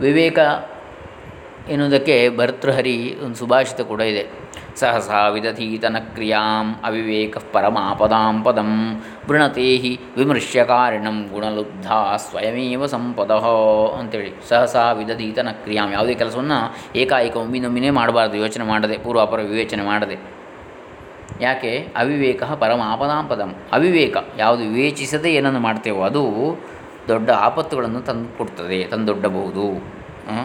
ವಿವೇಕ ಎನ್ನುವುದಕ್ಕೆ ಭರ್ತೃಹರಿ ಒಂದು ಸುಭಾಷಿತ ಕೂಡ ಇದೆ. ಸಹಸಾ ವಿದಧೀತನ ಕ್ರಿಯಾಂ ಅವಿವೇಕ ಪರಮಾಪದಾಂ ಪದಂ ವೃಣತೆ ಹಿ ವಿಮೃಶ್ಯ ಕಾರಣಂ ಗುಣಲುಬ್ಧ ಸ್ವಯಮೇವ ಸಂಪದ ಅಂತೇಳಿ. ಸಹಸಾ ವಿದಧೀತನ ಕ್ರಿಯಾಂ ಯಾವುದೇ ಕೆಲಸವನ್ನು ಏಕಾಏಕ ಒಮ್ಮಿನೊಮ್ಮಿನೇ ಮಾಡಬಾರ್ದು. ಯೋಚನೆ ಮಾಡದೆ, ಪೂರ್ವಾಪರ ವಿವೇಚನೆ ಮಾಡದೆ. ಯಾಕೆ? ಅವಿವೇಕ ಪರಮ ಆಪದಾಂ ಪದಂ. ಅವಿವೇಕ, ಯಾವುದು ವಿವೇಚಿಸದೆ ಏನನ್ನು ಮಾಡ್ತೇವೋ ಅದು ದೊಡ್ಡ ಆಪತ್ತುಗಳನ್ನು ತಂದು ಕೊಡ್ತದೆ, ತಂದೊಡ್ಡಬಹುದು.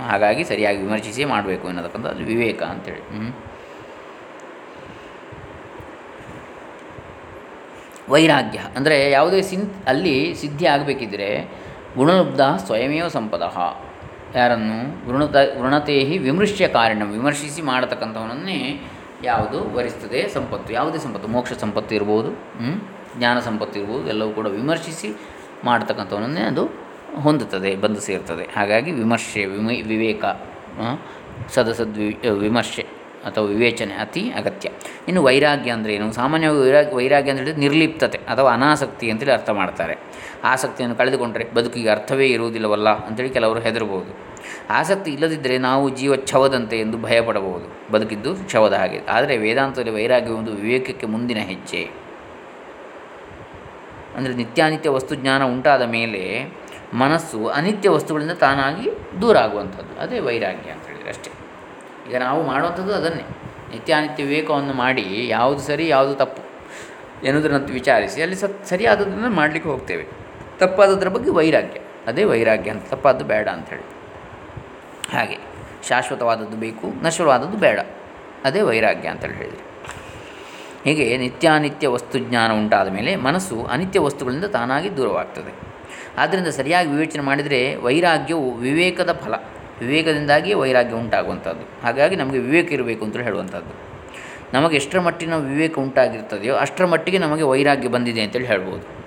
ಹಾಗಾಗಿ ಸರಿಯಾಗಿ ವಿಮರ್ಶಿಸಿ ಮಾಡಬೇಕು ಅನ್ನೋದಕ್ಕಂಥ ವಿವೇಕ ಅಂತೇಳಿ. ವೈರಾಗ್ಯ. ಅಂದರೆ ಯಾವುದೇ ಸಿನ್, ಅಲ್ಲಿ ಸಿದ್ಧಿ ಆಗಬೇಕಿದ್ರೆ ಗುಣಲುಬ್ಧ ಸ್ವಯಮೇವ ಸಂಪದ. ಯಾರನ್ನು? ಗುಣತ ವೃಣತೇಹಿ ವಿಮೃಶ್ಯ ಕಾರಣ. ವಿಮರ್ಶಿಸಿ ಮಾಡತಕ್ಕಂಥವನನ್ನೇ ಯಾವುದು? ವರಿಸ್ತದೆ ಸಂಪತ್ತು. ಯಾವುದೇ ಸಂಪತ್ತು. ಮೋಕ್ಷ ಸಂಪತ್ತು ಇರ್ಬೋದು ಜ್ಞಾನ ಸಂಪತ್ತು ಇರ್ಬೋದು, ಎಲ್ಲವೂ ಕೂಡ ವಿಮರ್ಶಿಸಿ ಮಾಡತಕ್ಕಂಥವನನ್ನೇ ಅದು ಹೊಂದುತ್ತದೆ, ಬಂದು ಸೇರ್ತದೆ. ಹಾಗಾಗಿ ವಿಮರ್ಶೆ, ವಿಮ, ವಿವೇಕ ಸದಸದ್ವಿ, ವಿಮರ್ಶೆ. ಅಥವಾ ವಿವೇಚನೆ ಅತಿ ಅಗತ್ಯ. ಇನ್ನು ವೈರಾಗ್ಯ ಅಂದರೆ ಏನು? ಸಾಮಾನ್ಯವಾಗಿ ವೈರಾಗ್ಯ ವೈರಾಗ್ಯ ಅಂತ ಹೇಳಿದ್ರೆ ನಿರ್ಲಿಪ್ತತೆ ಅಥವಾ ಅನಾಸಕ್ತಿ ಅಂತೇಳಿ ಅರ್ಥ ಮಾಡ್ತಾರೆ. ಆಸಕ್ತಿಯನ್ನು ಕಳೆದುಕೊಂಡರೆ ಬದುಕಿಗೆ ಅರ್ಥವೇ ಇರುವುದಿಲ್ಲವಲ್ಲ ಅಂತೇಳಿ ಕೆಲವರು ಹೆದರಬಹುದು. ಆಸಕ್ತಿ ಇಲ್ಲದಿದ್ದರೆ ನಾವು ಜೀವ ಛವದಂತೆ ಎಂದು ಭಯಪಡಬಹುದು. ಬದುಕಿದ್ದು ಛವದ ಹಾಗೆ. ಆದರೆ ವೇದಾಂತದಲ್ಲಿ ವೈರಾಗ್ಯ ಒಂದು ವಿವೇಕಕ್ಕೆ ಮುಂದಿನ ಹೆಜ್ಜೆ. ಅಂದರೆ ನಿತ್ಯಾನಿತ್ಯ ವಸ್ತುಜ್ಞಾನ ಉಂಟಾದ ಮೇಲೆ ಮನಸ್ಸು ಅನಿತ್ಯ ವಸ್ತುಗಳಿಂದ ತಾನಾಗಿ ದೂರ ಆಗುವಂಥದ್ದು. ಅದೇ ವೈರಾಗ್ಯ ಅಂತ ಹೇಳಿದರೆ ಅಷ್ಟೇ. ಈಗ ನಾವು ಮಾಡುವಂಥದ್ದು ಅದನ್ನೇ. ನಿತ್ಯಾನಿತ್ಯ ವಿವೇಕವನ್ನು ಮಾಡಿ ಯಾವುದು ಸರಿ, ಯಾವುದು ತಪ್ಪು ಎನ್ನುವುದನ್ನು ವಿಚಾರಿಸಿ, ಅಲ್ಲಿ ಸತ್ ಸರಿಯಾದದನ್ನು ಮಾಡಲಿಕ್ಕೆ ಹೋಗ್ತೇವೆ. ತಪ್ಪಾದದ್ರ ಬಗ್ಗೆ ವೈರಾಗ್ಯ. ಅದೇ ವೈರಾಗ್ಯ ಅಂತ, ತಪ್ಪಾದ್ದು ಬೇಡ ಅಂಥೇಳಿ ಹಾಗೆ, ಶಾಶ್ವತವಾದದ್ದು ಬೇಕು, ನಶ್ವರವಾದದ್ದು ಬೇಡ. ಅದೇ ವೈರಾಗ್ಯ ಅಂತೇಳಿ ಹೇಳಿದರೆ. ಹೀಗೆ ನಿತ್ಯಾನಿತ್ಯ ವಸ್ತುಜ್ಞಾನ ಉಂಟಾದ ಮೇಲೆ ಮನಸ್ಸು ಅನಿತ್ಯ ವಸ್ತುಗಳಿಂದ ತಾನಾಗಿ ದೂರವಾಗ್ತದೆ. ಆದ್ದರಿಂದ ಸರಿಯಾಗಿ ವಿವೇಚನೆ ಮಾಡಿದರೆ ವೈರಾಗ್ಯವು ವಿವೇಕದ ಫಲ. ವಿವೇಕದಿಂದಾಗಿಯೇ ವೈರಾಗ್ಯ ಉಂಟಾಗುವಂಥದ್ದು. ಹಾಗಾಗಿ ನಮಗೆ ವಿವೇಕ ಇರಬೇಕು ಅಂತೇಳಿ ಹೇಳುವಂಥದ್ದು. ನಮಗೆ ಎಷ್ಟರ ಮಟ್ಟಿನ ವಿವೇಕ ಉಂಟಾಗಿರ್ತದೆಯೋ ಅಷ್ಟರ ಮಟ್ಟಿಗೆ ನಮಗೆ ವೈರಾಗ್ಯ ಬಂದಿದೆ ಅಂತೇಳಿ ಹೇಳ್ಬೋದು.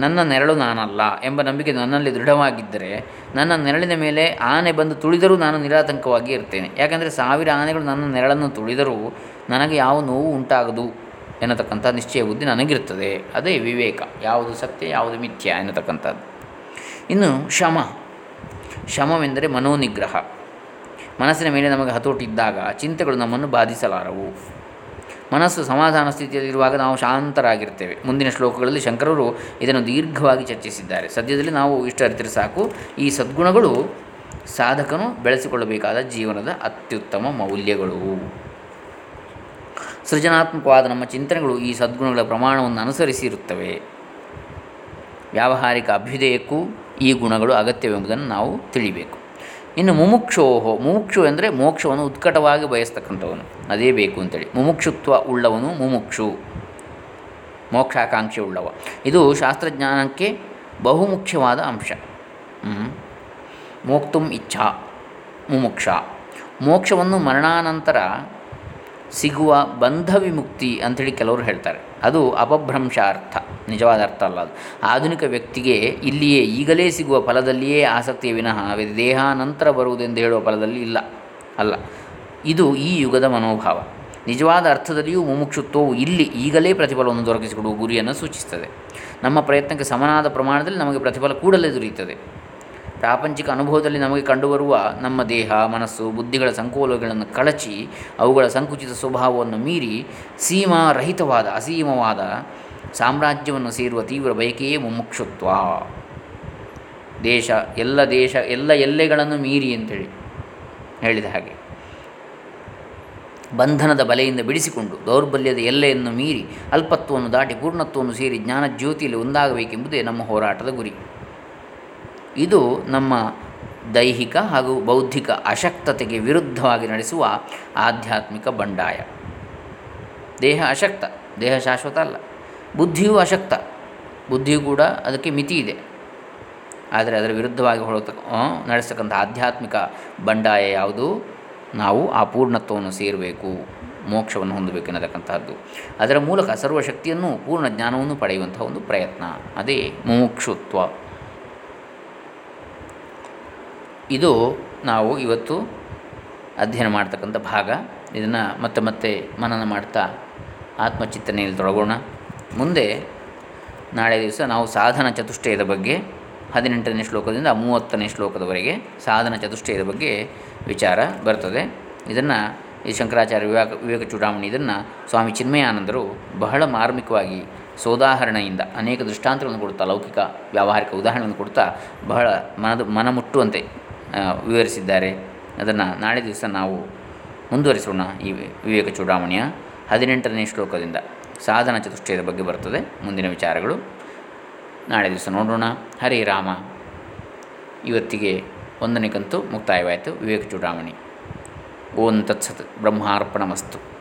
ನನ್ನ ನೆರಳು ನಾನಲ್ಲ ಎಂಬ ನಂಬಿಕೆ ನನ್ನಲ್ಲಿ ದೃಢವಾಗಿದ್ದರೆ ನನ್ನ ನೆರಳಿನ ಮೇಲೆ ಆನೆ ಬಂದು ತುಳಿದರೂ ನಾನು ನಿರಾತಂಕವಾಗಿ ಇರ್ತೇನೆ. ಯಾಕಂದರೆ ಸಾವಿರ ಆನೆಗಳು ನನ್ನ ನೆರಳನ್ನು ತುಳಿದರೂ ನನಗೆ ಯಾವ ನೋವು ಉಂಟಾಗದು ಎನ್ನತಕ್ಕಂಥ ನಿಶ್ಚಯ ಬುದ್ಧಿ ನನಗಿರ್ತದೆ. ಅದೇ ವಿವೇಕ. ಯಾವುದು ಸತ್ಯ, ಯಾವುದು ಮಿಥ್ಯ ಎನ್ನತಕ್ಕಂಥದ್ದು. ಇನ್ನು ಶಮ ಶಮವೆಂದರೆ ಮನೋನಿಗ್ರಹ. ಮನಸ್ಸಿನ ಮೇಲೆ ನಮಗೆ ಹತೋಟಿದ್ದಾಗ ಚಿಂತೆಗಳು ನಮ್ಮನ್ನು ಬಾಧಿಸಲಾರವು. ಮನಸ್ಸು ಸಮಾಧಾನ ಸ್ಥಿತಿಯಲ್ಲಿರುವಾಗ ನಾವು ಶಾಂತರಾಗಿರ್ತೇವೆ. ಮುಂದಿನ ಶ್ಲೋಕಗಳಲ್ಲಿ ಶಂಕರರು ಇದನ್ನು ದೀರ್ಘವಾಗಿ ಚರ್ಚಿಸಿದ್ದಾರೆ. ಸದ್ಯದಲ್ಲಿ ನಾವು ಇಷ್ಟು ಅರಿತರೆ ಸಾಕು. ಈ ಸದ್ಗುಣಗಳು ಸಾಧಕನು ಬೆಳೆಸಿಕೊಳ್ಳಬೇಕಾದ ಜೀವನದ ಅತ್ಯುತ್ತಮ ಮೌಲ್ಯಗಳು. ಸೃಜನಾತ್ಮಕವಾದ ನಮ್ಮ ಚಿಂತನೆಗಳು ಈ ಸದ್ಗುಣಗಳ ಪ್ರಮಾಣವನ್ನು ಅನುಸರಿಸಿರುತ್ತವೆ. ವ್ಯಾವಹಾರಿಕ ಅಭ್ಯುದಯಕ್ಕೂ ಈ ಗುಣಗಳು ಅಗತ್ಯವೆಂಬುದನ್ನು ನಾವು ತಿಳಿಬೇಕು. ಇನ್ನು ಮುಮುಕ್ಷೋಹೋ, ಮುಮುಕ್ಷು ಎಂದರೆ ಮೋಕ್ಷವನ್ನು ಉತ್ಕಟವಾಗಿ ಬಯಸ್ತಕ್ಕಂಥವನು. ಅದೇ ಬೇಕು ಅಂತೇಳಿ. ಮುಮುಕ್ಷುತ್ವ ಉಳ್ಳವನು ಮುಮುಕ್ಷು. ಮೋಕ್ಷಾಕಾಂಕ್ಷೆ ಉಳ್ಳವ. ಇದು ಶಾಸ್ತ್ರಜ್ಞಾನಕ್ಕೆ ಬಹುಮುಖ್ಯವಾದ ಅಂಶ. ಮೋಕ್ತುಂ ಇಚ್ಛಾ, ಮುಮುಕ್ಷ. ಮೋಕ್ಷವನ್ನು ಮರಣಾನಂತರ ಸಿಗುವ ಬಂಧ ವಿಮುಕ್ತಿ ಅಂಥೇಳಿ ಕೆಲವರು ಹೇಳ್ತಾರೆ. ಅದು ಅಪಭ್ರಂಶ ಅರ್ಥ ನಿಜವಾದ ಅರ್ಥ ಅಲ್ಲ ಅದು. ಆಧುನಿಕ ವ್ಯಕ್ತಿಗೆ ಇಲ್ಲಿಯೇ ಈಗಲೇ ಸಿಗುವ ಫಲದಲ್ಲಿಯೇ ಆಸಕ್ತಿಯ ವಿನಃ ದೇಹ ನಂತರ ಬರುವುದೆಂದು ಹೇಳುವ ಫಲದಲ್ಲಿ ಇಲ್ಲ. ಅಲ್ಲ. ಇದು ಈ ಯುಗದ ಮನೋಭಾವ. ನಿಜವಾದ ಅರ್ಥದಲ್ಲಿಯೂ ಮುಮುಕ್ಷುತ್ವವು ಇಲ್ಲಿ ಈಗಲೇ ಪ್ರತಿಫಲವನ್ನು ದೊರಕಿಸಿಕೊಡುವ ಗುರಿಯನ್ನು ಸೂಚಿಸುತ್ತದೆ. ನಮ್ಮ ಪ್ರಯತ್ನಕ್ಕೆ ಸಮನಾದ ಪ್ರಮಾಣದಲ್ಲಿ ನಮಗೆ ಪ್ರತಿಫಲ ಕೂಡಲೇ ದೊರೆಯುತ್ತದೆ. ಪ್ರಾಪಂಚಿಕ ಅನುಭವದಲ್ಲಿ ನಮಗೆ ಕಂಡುಬರುವ ನಮ್ಮ ದೇಹ, ಮನಸ್ಸು, ಬುದ್ಧಿಗಳ ಸಂಕೋಲಗಳನ್ನು ಕಳಚಿ ಅವುಗಳ ಸಂಕುಚಿತ ಸ್ವಭಾವವನ್ನು ಮೀರಿ ಸೀಮಾರಹಿತವಾದ, ಅಸೀಮವಾದ ಸಾಮ್ರಾಜ್ಯವನ್ನು ಸೇರುವ ತೀವ್ರ ಬಯಕೆಯೇ ಮುಮುಕ್ಷುತ್ವ. ದೇಶ, ಎಲ್ಲ ದೇಶ, ಎಲ್ಲ ಎಲ್ಲೆಗಳನ್ನು ಮೀರಿ ಅಂತೇಳಿ ಹೇಳಿದ ಹಾಗೆ. ಬಂಧನದ ಬಲೆಯಿಂದ ಬಿಡಿಸಿಕೊಂಡು ದೌರ್ಬಲ್ಯದ ಎಲ್ಲೆಯನ್ನು ಮೀರಿ ಅಲ್ಪತ್ವವನ್ನು ದಾಟಿ ಪೂರ್ಣತ್ವವನ್ನು ಸೇರಿ ಜ್ಞಾನ ಜ್ಯೋತಿಯಲ್ಲಿ ಒಂದಾಗಬೇಕೆಂಬುದೇ ನಮ್ಮ ಹೋರಾಟದ ಗುರಿ. ಇದು ನಮ್ಮ ದೈಹಿಕ ಹಾಗೂ ಬೌದ್ಧಿಕ ಅಶಕ್ತತೆಗೆ ವಿರುದ್ಧವಾಗಿ ನಡೆಸುವ ಆಧ್ಯಾತ್ಮಿಕ ಬಂಡಾಯ. ದೇಹ ಅಶಕ್ತ, ದೇಹ ಶಾಶ್ವತ ಅಲ್ಲ. ಬುದ್ಧಿಯೂ ಅಶಕ್ತ. ಬುದ್ಧಿಯೂ ಕೂಡ ಅದಕ್ಕೆ ಮಿತಿ ಇದೆ. ಆದರೆ ಅದರ ವಿರುದ್ಧವಾಗಿ ಹೊರತಕ್ಕ ನಡೆಸ್ತಕ್ಕಂಥ ಆಧ್ಯಾತ್ಮಿಕ ಬಂಡಾಯ ಯಾವುದು? ನಾವು ಆ ಪೂರ್ಣತ್ವವನ್ನು ಸೇರಬೇಕು, ಮೋಕ್ಷವನ್ನು ಹೊಂದಬೇಕು ಎನ್ನತಕ್ಕಂಥದ್ದು. ಅದರ ಮೂಲಕ ಸರ್ವಶಕ್ತಿಯನ್ನು, ಪೂರ್ಣ ಜ್ಞಾನವನ್ನು ಪಡೆಯುವಂಥ ಒಂದು ಪ್ರಯತ್ನ. ಅದೇ ಮುಮುಕ್ಷುತ್ವ ಇದು ನಾವು ಇವತ್ತು ಅಧ್ಯಯನ ಮಾಡ್ತಕ್ಕಂಥ ಭಾಗ. ಇದನ್ನು ಮತ್ತೆ ಮತ್ತೆ ಮನನ ಮಾಡ್ತಾ ಆತ್ಮಚಿಂತನೆಯಲ್ಲಿ ತೊಡಗೋಣ. ಮುಂದೆ ನಾಳೆ ದಿವಸ ನಾವು ಸಾಧನ ಚತುಷ್ಟಯದ ಬಗ್ಗೆ ಹದಿನೆಂಟನೇ ಶ್ಲೋಕದಿಂದ ಮೂವತ್ತನೇ ಶ್ಲೋಕದವರೆಗೆ ಸಾಧನ ಚತುಷ್ಟಯದ ಬಗ್ಗೆ ವಿಚಾರ ಬರ್ತದೆ. ಇದನ್ನು ಈ ಶಂಕರಾಚಾರ್ಯ ವಿವೇಕ ವಿವೇಕ ಚೂಡಾಮಣಿ ಇದನ್ನು ಸ್ವಾಮಿ ಚಿನ್ಮಯಾನಂದರು ಬಹಳ ಮಾರ್ಮಿಕವಾಗಿ ಸೋದಾಹರಣೆಯಿಂದ ಅನೇಕ ದೃಷ್ಟಾಂತಗಳನ್ನು ಕೊಡ್ತಾ, ಲೌಕಿಕ ವ್ಯಾವಹಾರಿಕ ಉದಾಹರಣೆಯನ್ನು ಕೊಡ್ತಾ ಬಹಳ ಮನದ, ಮನಮುಟ್ಟುವಂತೆ ವಿವರಿಸಿದ್ದಾರೆ. ಅದನ್ನು ನಾಳೆ ದಿವಸ ನಾವು ಮುಂದುವರಿಸೋಣ ಈ ವಿವೇಕ ಚೂಡಾಮಣಿಯ ಹದಿನೆಂಟನೇ ಶ್ಲೋಕದಿಂದ. ಸಾಧನ ಚತುಷ್ಟಯದ ಬಗ್ಗೆ ಬರ್ತದೆ ಮುಂದಿನ ವಿಚಾರಗಳು. ನಾಳೆ ದಿವಸ ನೋಡೋಣ. ಹರಿ ರಾಮ. ಇವತ್ತಿಗೆ ಒಂದನೇ ಕಂತು ಮುಕ್ತಾಯವಾಯಿತು. ವಿವೇಕ ಚೂಡಾಮಣಿ. ಓಂ ತತ್ಸತ್. ಬ್ರಹ್ಮಾರ್ಪಣಮಸ್ತು.